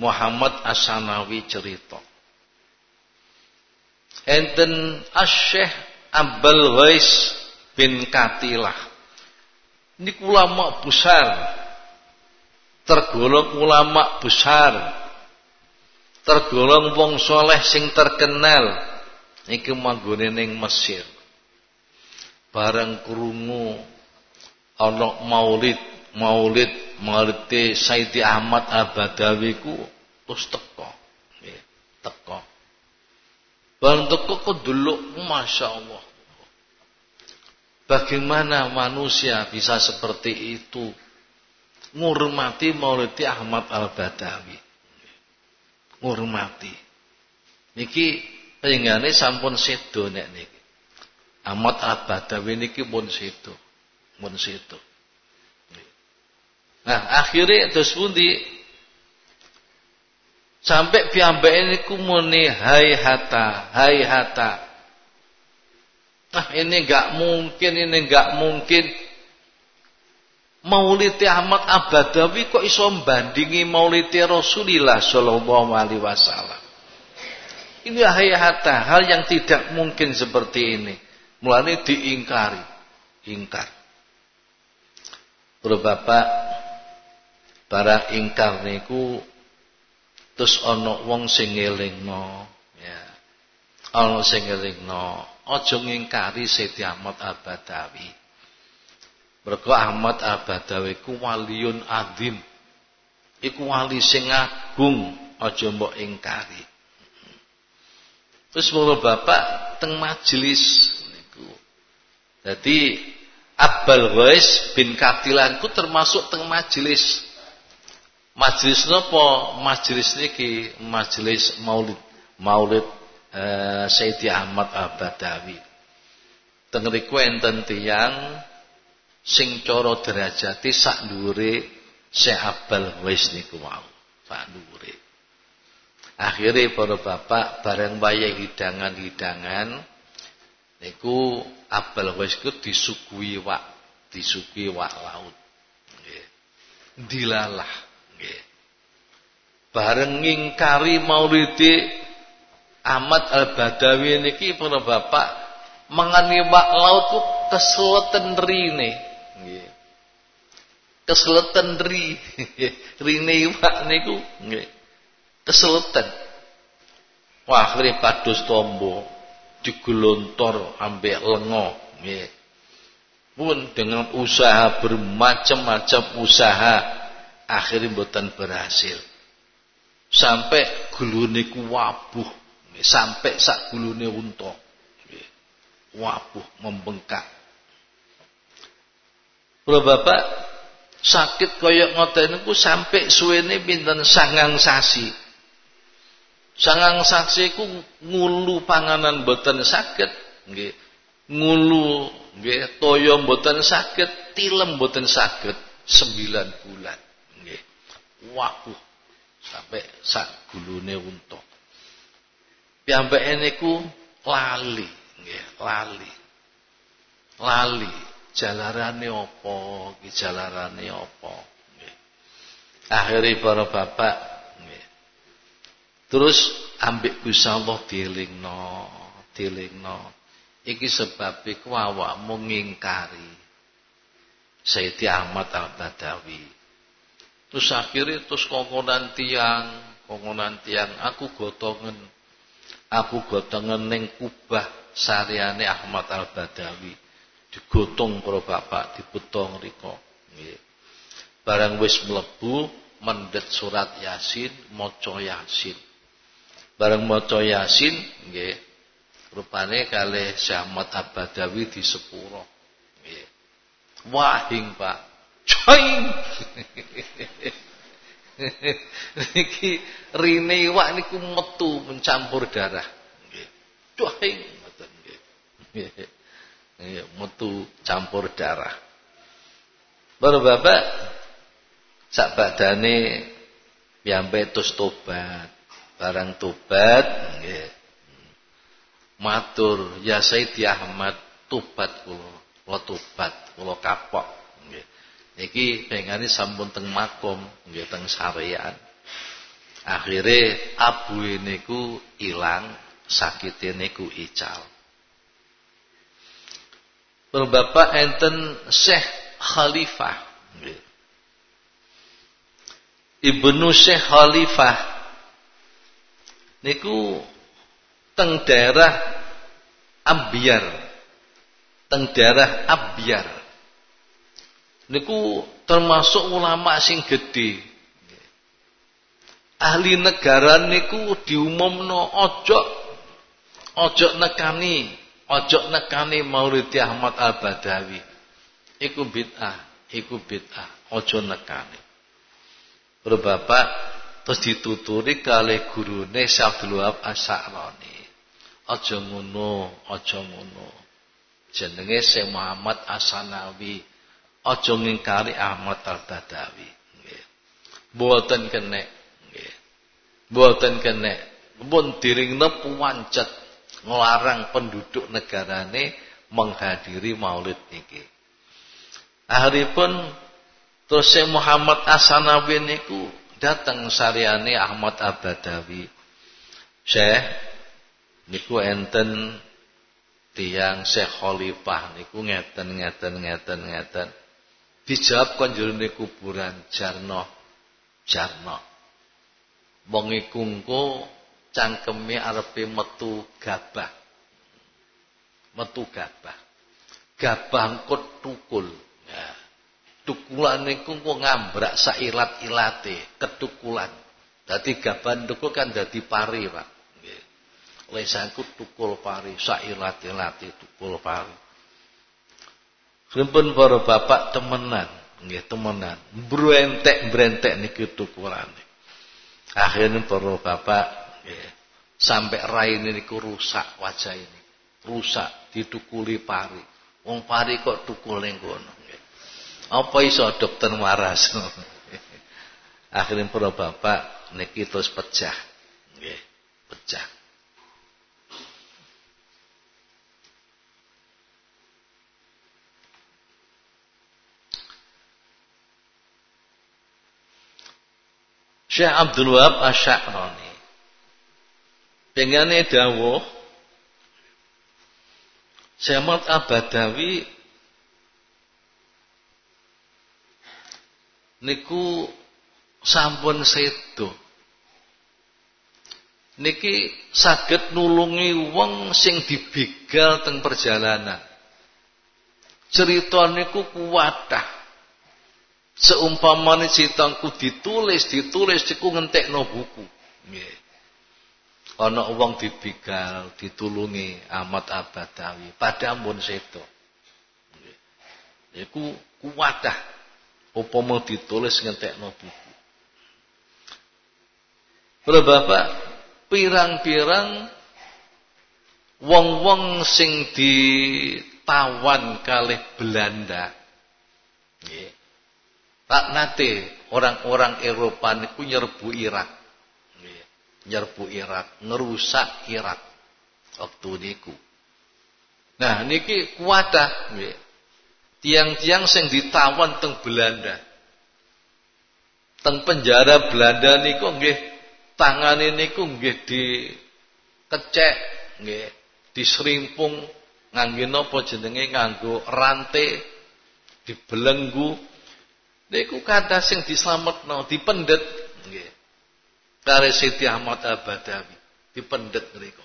A: Muhammad Asanawi cerita enten Asy-Syaikh Abdul Ghais bin Katilah. Ini ulama besar. Tergolong ulama besar. Tergolong wong soleh sing terkenal. Niki manggone ning Mesir. Bareng krungu ana maulid, maulid maulid Sayyidi Ahmad Al-Badawi ku terus teko. Teko. Bentuk kok dulu Masya Allah. Bagaimana manusia bisa seperti itu? Ngurmati Maulidi Ahmad Al-Badawi. Ngurmati. Niki peningane sampun sedo nek niki. Ahmad Al-Badawi niki pun sedo. Pun sedo. Nah, akhirnya terus pundi Sampai ini niku muni hai hata, hai hata. Nah ini enggak mungkin, ini enggak mungkin. Maulid Ahmad Abadawi kok iso bandingi Maulid Rasulullah sallallahu alaihi wasallam. Ini hai hata, hal yang tidak mungkin seperti ini. Mulane diingkari, ingkar. Bapak para ingkar niku terus ana wong sing ngelingno. Ya. Ana sing ngelingno. Aja ngingkari Sayyidi Ahmad Abadawi. Mergo Ahmad Abadawi ku waliyun azim iku wali sing agung aja mbok ingkari. Terus mula bapak teng majelis niku. Dadi Abbal Ghais bin Katilan ku termasuk teng majelis Majelis napa? Majelis niki majelis Maulid. Maulid eh, Sayyidi Ahmad Abadawi. Teng riku enten sing cara derajate sak dhuwure Syekh Abdul niku wau. Sak dhuwure. Akhire para bapak bareng wayah hidangan-hidangan niku Abdul Wais ku disuguhi wak, disuguhi wak laut. Dilalah Bareng ngingkari maulidi Ahmad Al-Badawi niki para bapak mangani wak laut ku keseleten rine. Nggih. Keseleten ri. rine wak niku nggih. Keseleten. Wah, akhirnya padus tombo digelontor ambek lengo. Pun dengan usaha bermacam-macam usaha akhirnya mboten berhasil. Sampai gulune ku wabuh, sampai sak gulune unta. Wabuh membengkak. Kalau Bapak sakit koyok ngoten niku sampai suwene pinten sangang sasi. Sangang sasi ku ngulu panganan boten sakit nggih. Ngulu nggih toya boten sakit, tilem boten sakit sembilan bulan wabuh sampai sak gulune unta. Piyambake niku lali, nggih, lali. Lali jalarane apa, iki jalarane apa, nggih. Akhire para bapak nggih. Terus ambek Gusti Allah dielingno, dielingno. Iki sebab iku awakmu ngingkari Sayyidi Ahmad Al-Badawi. Terus akhirnya terus kongonan tiang, kongonan tiang aku gotongen. Aku gotongen ning kubah sariane Ahmad Al-Badawi. Digotong para bapak dibutong riko. Barang wis mlebu mendet surat Yasin, maca Yasin. Barang maca Yasin nggih. Rupane kalih Syekh Ahmad Al-Badawi di sepuro. Wahing, Pak. Coing. Niki rine iwak niku metu mencampur darah. Metu campur darah. Bapak-bapak sak badane piyambe tus tobat. Barang tobat nggih. Matur, ya Sayyidi Ahmad, tobat kula. Kula tobat, kula kapok. Nggih. Niki pengane sampun teng makom, nggih teng sarean. Akhire abuhe niku ilang, sakite niku ical. Bapak enten Syekh Khalifah. Ibnu Syekh Khalifah niku teng daerah Ambiar. Teng daerah Abyar niku termasuk ulama sing gede. Ahli negara niku diumumno ojo ojo nekani, ojo nekani Maulid Ahmad Al-Badawi. Iku bid'ah, iku bid'ah, ojo nekani. Bapak terus dituturi kali gurune Syabdul Wahab Asy'arani. Aja ngono, ngono. Jenenge Syekh Muhammad Asanawi Aja ngingkari Ahmad Al-Badawi. Nggih. Kenek. Nggih. Kenek. Pun puwancet nglarang penduduk negarane menghadiri maulid niki. Akhiripun terus Syekh Muhammad Asanawi niku datang sariane Ahmad Al-Badawi. Syekh niku enten tiang Syekh Khalifah niku ngeten ngeten ngeten ngeten dijawab kon kuburan Jarno. Jarno. Wong iku engko cangkeme arepe metu gabah. Metu gabah. Gabah engko tukul. Ya tukulan niku engko ngambrak sailat-ilate ketukulan. Dadi gabah tukul kan dadi pari Pak. Nggih. Lesanku tukul pari sailat-ilate tukul pari Sampun para bapak temenan, nggih temenan. Brentek-brentek niki tukurane. Akhirnya para bapak nggih sampai raine niku rusak wajah ini. Rusak ditukuli pari. Wong pari kok tukul ning kono nggih. Apa iso dokter waras. Akhirnya para bapak niki terus pecah. Nggih, pecah. Syekh Abdul Wahab Asy'arani. Pengane dawuh Ahmad Abadawi niku sampun sedo. Niki saged nulungi wong sing dibegal teng perjalanan. Cerita niku kuwatah. Seumpamane citangku ditulis, ditulis ciku ngentekno buku. Nggih. Ana wong dibigal, ditulungi amat abadawi, padha ampun sedo. Iku kuwadah upama ditulis ngentekno buku. Para bapak, pirang-pirang wong-wong sing ditawan kalih Belanda. Nggih Tak nate orang-orang Eropa niku nyerbu Irak. Nyerbu Irak, ngerusak Irak waktu niku. Nah, niki kuwatah nggih. Tiang-tiang sing ditawan teng Belanda. Teng penjara Belanda niku nggih tangane niku nggih dikecek nggih, diserimpung nganggo napa jenenge nganggo rantai dibelenggu Niku kata sing dislametno, dipendet nggih. Kare Siti Ahmad Abadawi. dipendet niku.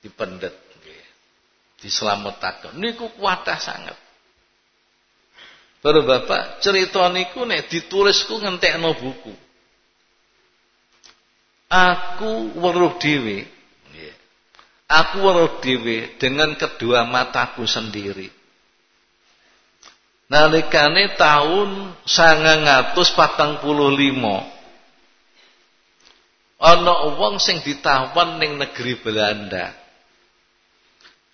A: Dipendet nggih. Dislametaken. Niku kuatah sangat. Baru Bapak cerita niku nek ditulisku ngentekno buku. Aku weruh dhewe. Aku weruh dhewe dengan kedua mataku sendiri. Nalikane tahun 1945 ana wong sing ditawan ning negeri Belanda.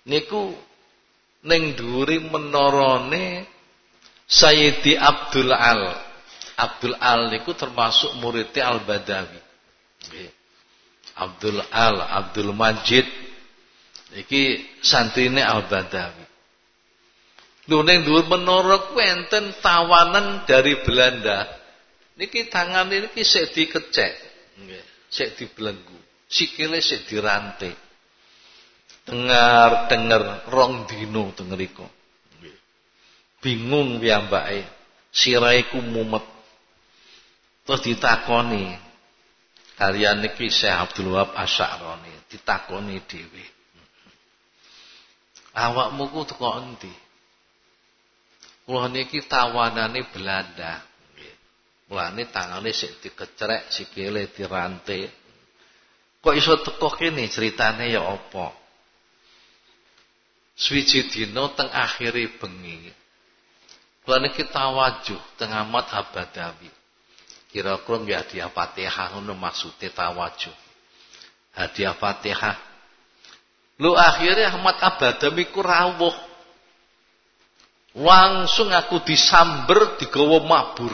A: Niku ning dhuwure menorone Sayyidi Abdul Al. Abdul Al niku termasuk muridnya Al Badawi. Abdul Al, Abdul Majid iki santrine Al Badawi. Lho ning dhuwur menara enten tawanan dari Belanda. Niki tangan niki sik dikecek. Nggih, sik dibelenggu. Sikile sik dirantai. Dengar dengar rong dino teng mriku. Bingung piyambake. Sirahe ku mumet. Terus ditakoni. Kalian niki Syekh Abdul Wahab Asy'arani ditakoni dhewe. Awakmu ku teko endi? Kula niki tawanane Belanda. Mulane tangane sik dikecrek, sikile dirantai. Kok iso teko kene ceritane ya apa? Swiji dina teng akhire bengi. Kula niki tawajuh teng Ahmad Abadawi. Kira-kira nggih hadiah Fatihah ngono maksude tawajuh. Hadiah Fatihah. Lu akhirnya Ahmad Abadawi ku rawuh Langsung aku disamber digawa mabur.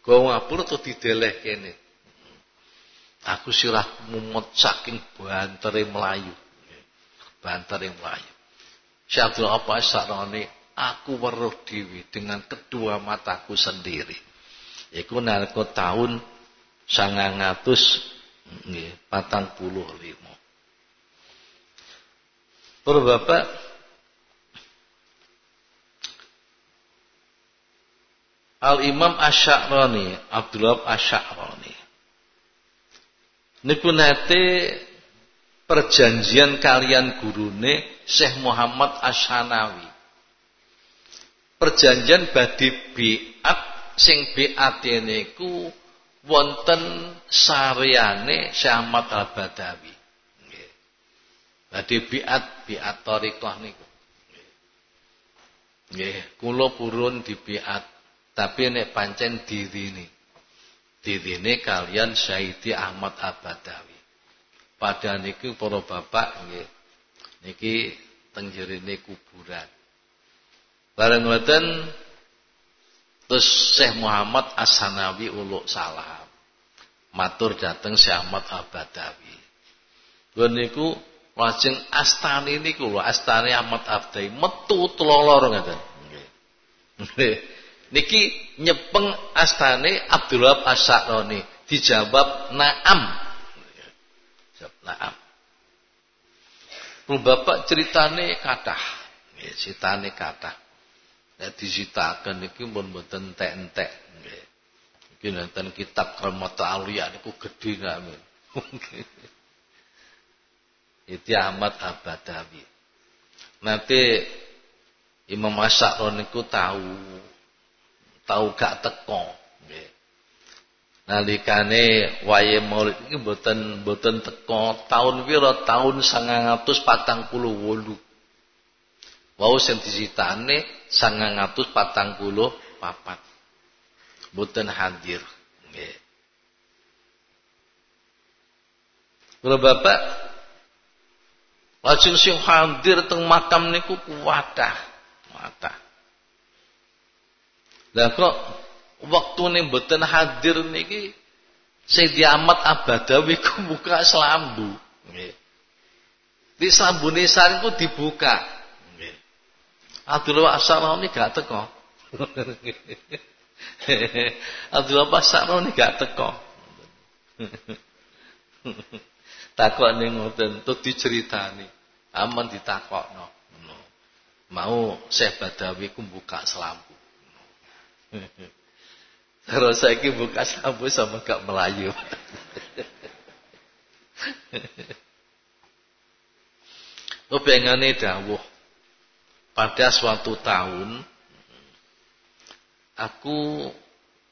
A: Gawa mabur atau dideleh kene. Aku sirah mumut saking bantere melayu. Bantere melayu. Syekh apa sarane aku weruh dewi dengan kedua mataku sendiri. Iku nalika tahun 1945. Para bapak Al-Imam Asy'arani, Abdullah Asy'arani. Niku nate perjanjian kalian gurune Syekh Muhammad Asyanawi. Perjanjian badhe biat sing biat niku wonten saryane Syekh Ahmad Al-Badawi. Nggih. Badhe biat biat thariqah niku. Nggih, kula purun dibiat tapi nek pancen dirine. Dirine kalian Syahidi Ahmad Abadawi. Pada niki para bapak nggih. Niki teng kuburan. Bareng ngoten terus Syekh Muhammad As-Sanawi uluk salam. Matur dateng Syekh Ahmad Abadawi. Lha niku lajeng astane niku lho, astane Ahmad Abdai metu telolor ngoten. Nggih. Niki nyepeng astane Abdullah Asy'arani. Dijawab na'am. Jawab na'am. Lu bapak ceritane kathah. Nggih, ceritane kathah. Nek disitaken niki mun mboten entek-entek nggih. Iki nonton kitab Kramat Auliya niku gedhe ngamen. Itu Ahmad Abadawi. Nanti Imam Asy'arani niku tahu tau gak teko. Nggih. Nalikane wayahe maulid iki mboten mboten teko. Taun pira? Taun 948 wau sing disitane 944 mboten hadir. Nggih. Kula Bapak lajeng sing hadir teng makam niku kuwatah kuwatah lah kok waktune mboten hadir niki Sayyidi Ahmad Abadawi ku buka selambu. Nggih. Di slambune sareng ku dibuka. Nggih. Abdullah Asaroni gak teko. Abdullah Asaroni gak teko. takok ning ngoten tuh diceritani. Aman ditakokno. Mau Syekh Badawi ku buka selambu. Terus saya buka sabu sama gak Melayu. Kepengane dawuh pada suatu tahun aku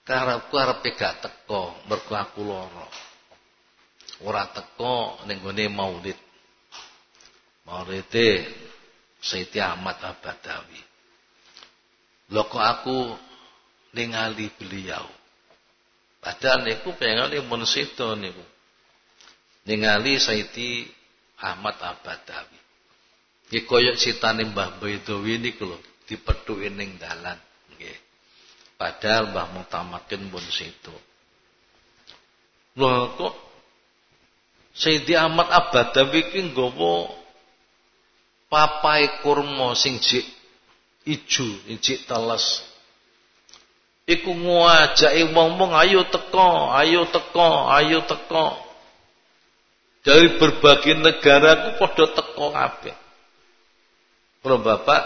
A: karepku arepe gak teko mergo aku lara. Ora teko ning gone maulid. Maulide Sayyidi Ahmad Abadawi. Lho kok aku ningali beliau. Padahal niku pengen mun sedo niku. Ningali Sayyidi Ahmad Abadawi. Iki koyo citane Mbah Baidowi niku lho, dipethuki ning dalan. Nggih. Padahal Mbah Mutamakin pun situ. Lho kok Sayyidi Ahmad Abadawi iki nggawa papai kurma sing jik ijo, jik teles. Iku ngajaki wong-wong ayo teko, ayo teko, ayo teko. Dari berbagai negara ku padha teko kabeh. Para bapak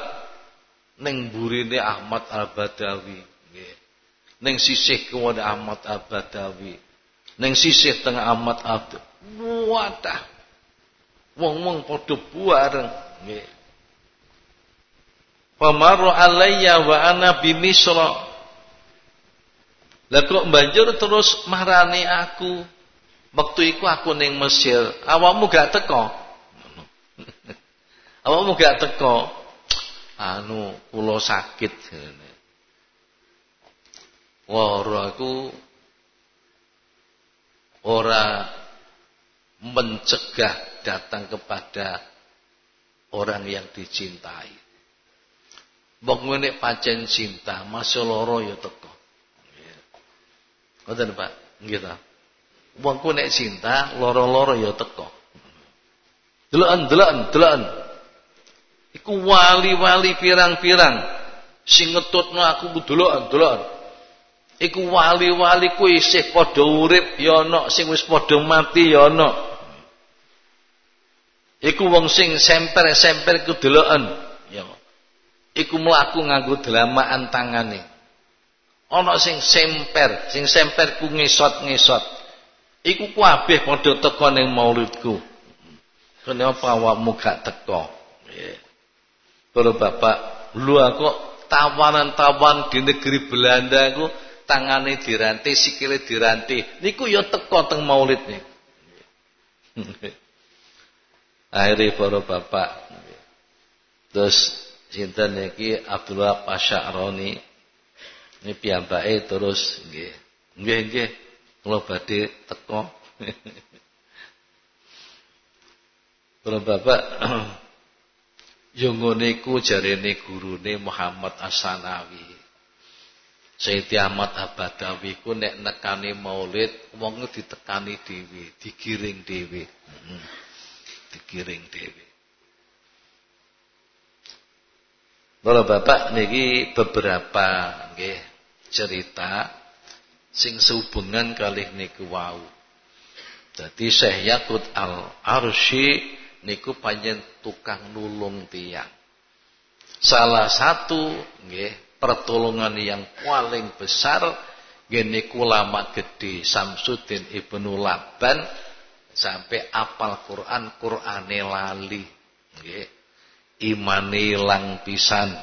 A: ning burine Ahmad Al-Badawi nggih. Ning sisih kiwane Ahmad Al-Badawi. Ning sisih tengah Ahmad Abd. Wadah. Wong-wong padha buareng nggih. Pamaru alayya wa ana bimisra. Lah kok banjur terus marani aku. Waktu iku aku ning Mesir. Awakmu gak teko? Awakmu gak teko? Anu, kula sakit. Ora aku ora mencegah datang kepada orang yang dicintai. Wong ngene pancen cinta, masya loro ya teko. Ngoten Pak, nggih ta. Wong ku nek cinta, loro-loro ya teko. Deloken, deloken, deloken. Iku wali-wali pirang-pirang sing ngetutno aku kudulokan, dolokan. Iku wali-wali ku isih padha urip ya ana, sing wis padha mati ya ana. Iku wong sing semper-semper ku deloken, ya. Iku mlaku nganggo delamaan tangane. Ana sing semper, sing semper ku ngisot-ngisot. Iku kabeh padha teka ning maulidku. Kenapa awakmu gak teko? Yeah. Bapak, lu aku tawanan-tawan di negeri Belanda aku tangane dirantai, sikile dirantai. Niku ya teko teng maulid nih. Akhirnya para bapak. Terus sinten niki Abdullah Pasya'roni. Ini piyambake terus nggih. Nggih nggih. Kula badhe teko. Para bapak Yo ngene iku jarene gurune Muhammad Asanawi. Sayyidi Ahmad Abadawi ku nek nekani Maulid wong ditekani dhewe, digiring dhewe. Hmm. Digiring dhewe. Para bapak niki beberapa nggih cerita sing sehubungan kalih niku wau. Dadi Syekh Yakut Al-Arsy niku panjen tukang nulung tiang. Salah satu nggih pertolongan yang paling besar gini lama gede Samsudin Ibnu Laban sampai apal Quran Qurane lali nggih imane ilang pisan.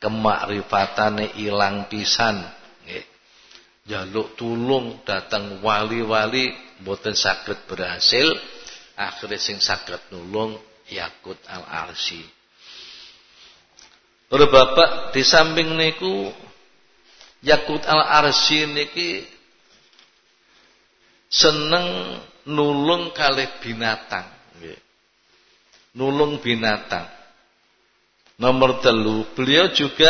A: Kemakrifatane ilang pisan. Jaluk tulung datang wali-wali mboten saged berhasil akhirnya sing saged nulung Yakut al Arsi. Ora Bapak di samping niku Yakut al Arsi niki seneng nulung kalih binatang. Nulung binatang. Nomor telu, beliau juga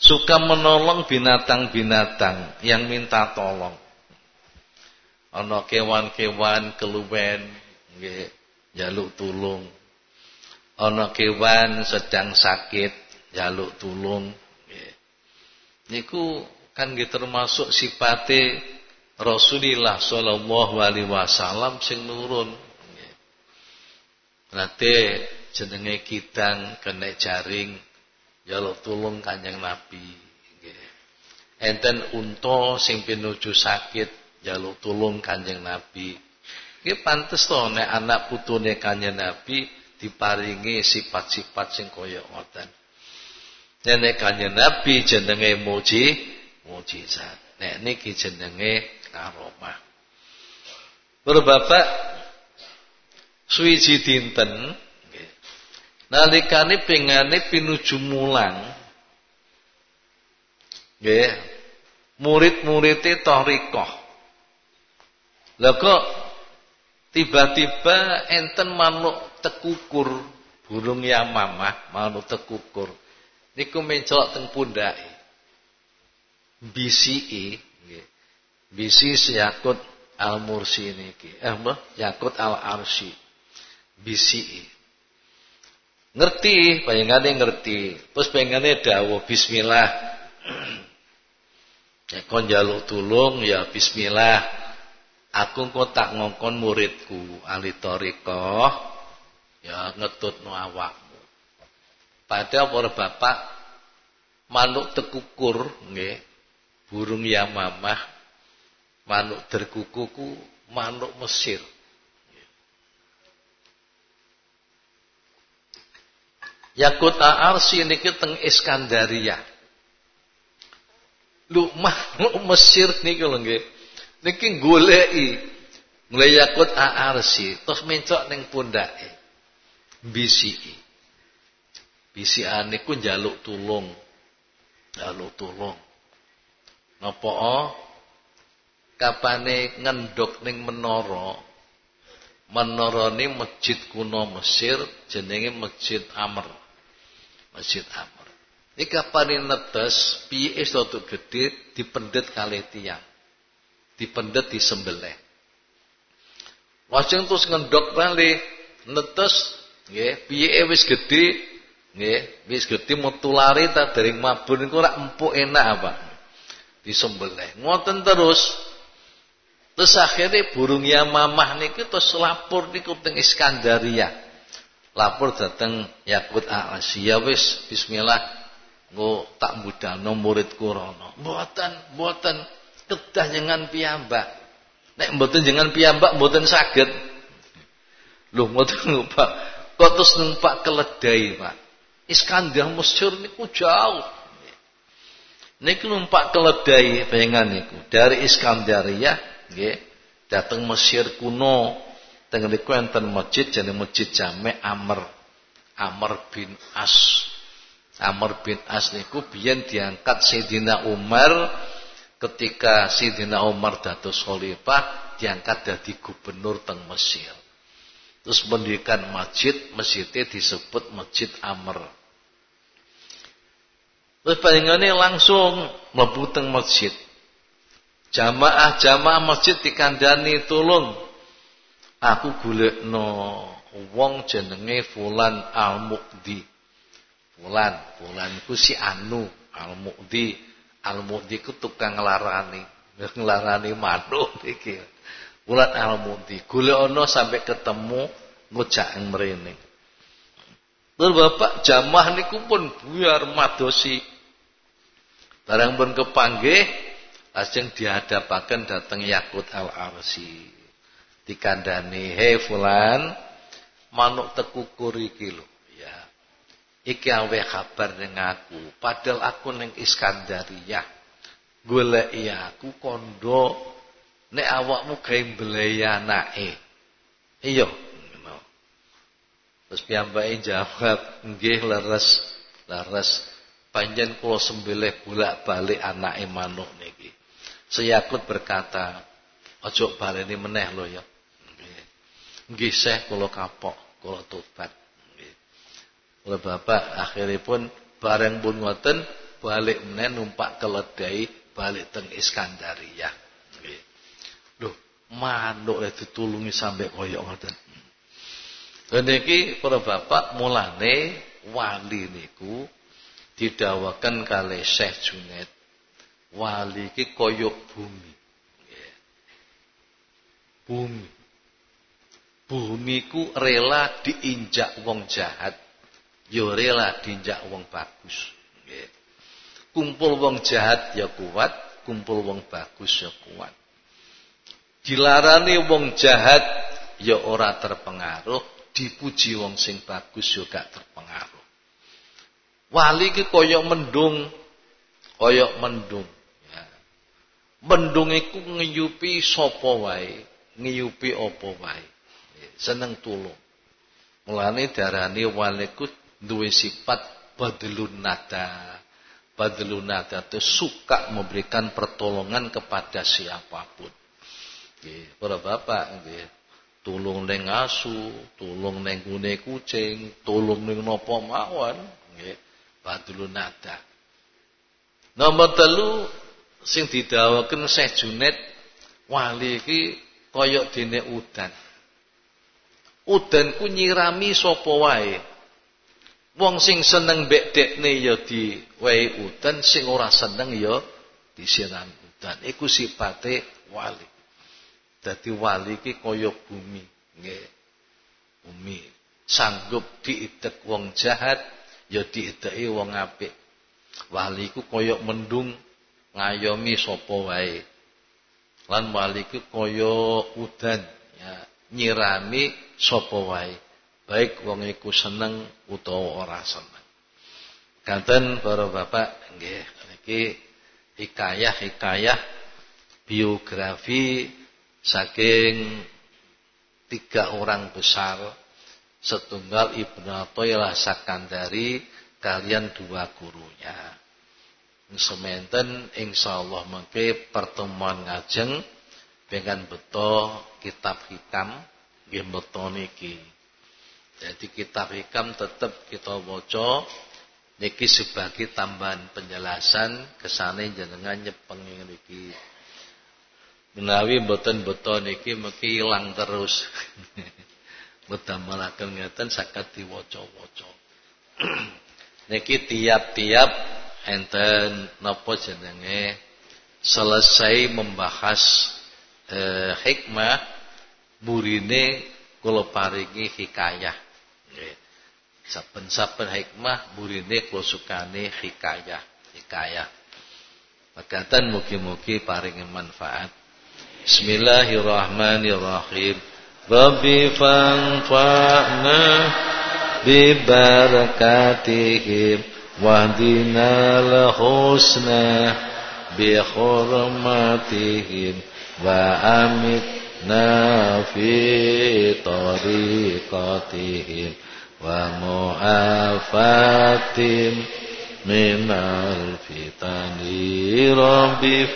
A: suka menolong binatang-binatang yang minta tolong. Ana kewan-kewan keluwen jaluk tulung. Ana kewan sedang sakit jaluk tulung nggih. Niku kan nggih termasuk sipate Rasulullah sallallahu alaihi wasallam sing nurun nate jenenge kidang kena jaring jaluk tulung Kanjeng Nabi enten unta sing pinuju sakit jaluk tulung Kanjeng Nabi Iki pantes to nek anak putune Kanjeng Nabi diparingi sifat-sifat sing kaya ngoten. Nek Kanjeng Nabi jenenge muji mujizat. Nek niki jenenge karomah. Bapak suwiji dinten. Nalikane pengane pinuju mulang. Nggih. Murid-muride Thariqah. Lah kok tiba-tiba enten manuk tekukur burung yamamah manuk tekukur. Niku mencolok teng pundake bisiki nggih. Bisi yakut al mursi niki. Eh yakut al arsy bisiki ngerti bayangane ngerti terus pengane dawuh bismillah ya kon jaluk tulung ya bismillah Aku kok tak ngongkon muridku ahli thariqah ya ngetutno awakmu. Padahal para bapak manuk tekukur nggih, burung yamamah, manuk derkukuku manuk Mesir. Yakut Arsi niki teng Iskandaria. Lu manuk Mesir niki lho nggih niki goleki nglayakut aarsi terus mencok ning pundake. Bisiki bisikan niku njaluk tulung. Njaluk tulung. Napa kapane ngendok ning menara. Menara ni masjid kuno Mesir jenenge Masjid Amr Masjid Amr iki kapane netes piye suatu gedhe dipendet kalih tiyang dipendet disembelih. Lajeng terus ngendok bali netes nggih piye wis gedhe nggih wis gedhe metu lari ta dereng mabur niku ora empuk enak apa disembelih. Ngoten terus Terus akhirnya burung Yamamah niki terus lapor niku teng Iskandaria. Lapor dateng Yakut Asia wis bismillah nggo tak budalno muridku rono. Mboten, mboten kedah jangan piyambak. Nek mboten jangan piyambak mboten saged. Lho mboten numpak. Kok terus numpak keledai, Pak. Iskandar Mesir niku jauh. Niku numpak keledai bayangan niku. Dari Iskandaria dateng Mesir kuno. Teng niku enten masjid jenenge Masjid Jame Amr. Amr bin As. Amr bin As niku biyen diangkat Sayyidina Umar ketika Sidina Umar dados khalifah diangkat jadi gubernur teng Mesir. Terus mendirikan masjid, masjidnya disebut Masjid Amr. Terus ini langsung mlebu teng masjid. Jamaah-jamaah masjid dikandani tulung. Aku no wong jenenge Fulan Al-Muqdi. Fulan, Fulan ku si Anu Al-Muqdi Al-Mudi ku tukang nglarani, nglarani manuk iki. Ulat Al-Mudi, ono sampai ketemu ngujak mrene. Terus Bapak jamah niku pun buyar madosi. Barang pun kepanggih lajeng dihadapaken dateng Yakut Al-Arsi. Dikandani, "Hei fulan, manuk tekukur iki lho." Iki awe kabar ning aku, padahal aku ning Iskandaria. Goleki aku kondo nek awakmu gawe mbleyi anake. Iya. Terus piyambake jawab, "Nggih leres, leres. Panjen kula sembelih bolak-balik anake manuk niki." Seyakut berkata, "Aja baleni meneh lho ya." Nggih. Kula kapok, kula tobat. Oleh bapak akhirnya pun bareng pun ngoten balik meneh numpak keledai balik teng Iskandaria nggih. Lho manuk ditulungi sampai koyok ngoten. Dan iki para bapak mulane wali niku didawakan kali Syekh Junaid. Wali iki koyok bumi. Bumi bumi ku rela diinjak wong jahat yo ya rela dinjak wong bagus. Kumpul wong jahat ya kuat, kumpul wong bagus ya kuat. Dilarani wong jahat ya ora terpengaruh, dipuji wong sing bagus juga terpengaruh. Wali ki koyok mendung, koyok mendung. Ya. Mendung iku ngiyupi sapa wae, ngiyupi apa. Seneng tulung. Mulane darani wali ku duwe sifat badlun nada. Itu suka memberikan pertolongan kepada siapa pun. Nggih, para bapak nggih. Tulung ning asu, tulung ning gune kucing, tulung ning napa mawon, nggih. Nomor telu sing didhawaken Syekh Junet wali iki kaya dene udan. Udan ku nyirami sapa wae. Wong sing seneng mbek dekne ya diwehi udan, sing ora seneng ya disiram udan. Iku sipate wali. Dadi wali iki kaya bumi, nggih. Bumi sanggup diidek wong jahat ya diideki wong apik. Wali ku kaya mendung ngayomi sapa wae. Lan wali ku kaya udan ya nyirami sapa wae baik wong iku seneng utawa ora seneng. Ganten para bapak nggih niki hikayah-hikayah biografi saking tiga orang besar setunggal Ibnu Athaillah Sakandari kalian dua gurunya. Semanten insyaallah mengke pertemuan ngajeng dengan beto kitab hikam nggih beto niki. Jadi kitab hikam tetap kita baca niki sebagai tambahan penjelasan kesane jenengan nyepeng niki. Menawi mboten beto niki mesti ilang terus. Mudamalaken ngeten saged diwaca-waca. niki tiap-tiap enten napa jenenge selesai membahas eh, hikmah burine kula paringi hikayah Saben-saben hikmah burine kula sukane hikayah, hikayah. Makatan mugi-mugi paringi manfaat. Bismillahirrahmanirrahim. Rabbi fanfa'na bi barakatihim wahdina lahusna بحرمتهم وأمتنا في طريقتهم ومعافاة من الفتن. رب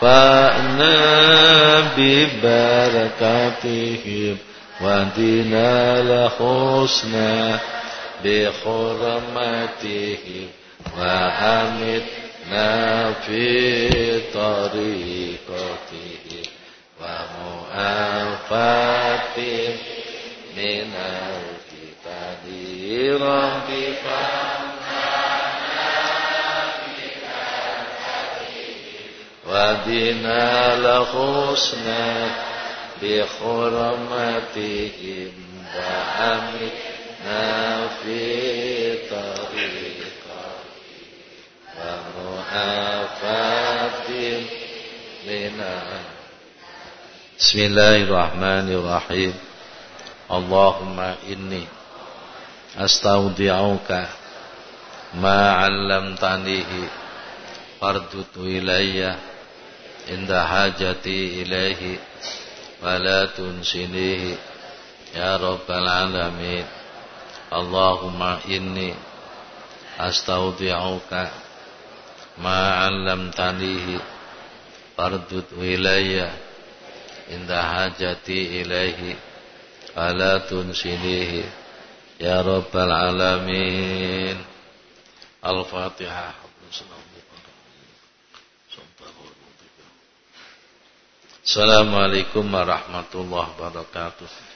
A: فأنا ببركتهم ودنا الحسنى بحرمتهم وأمتنا ما في طريقته ومؤافات من الفتن رب ودنا الحسنى بحرمتهم وأمنا في طريقه ومعافاة لنا بسم الله الرحمن الرحيم اللهم إني astaudi'uka ma 'allamtanihi fardutu ilayya inda hajati ilaihi wa la tunsinihi ya rabbal alamin Allahumma inni ma'alam tanihi fardud wilayah. Inda hajati ilaihi. Ala tunsinihi ya rabbal alamin. Al-fatihah. Assalamualaikum warahmatullahi wabarakatuh.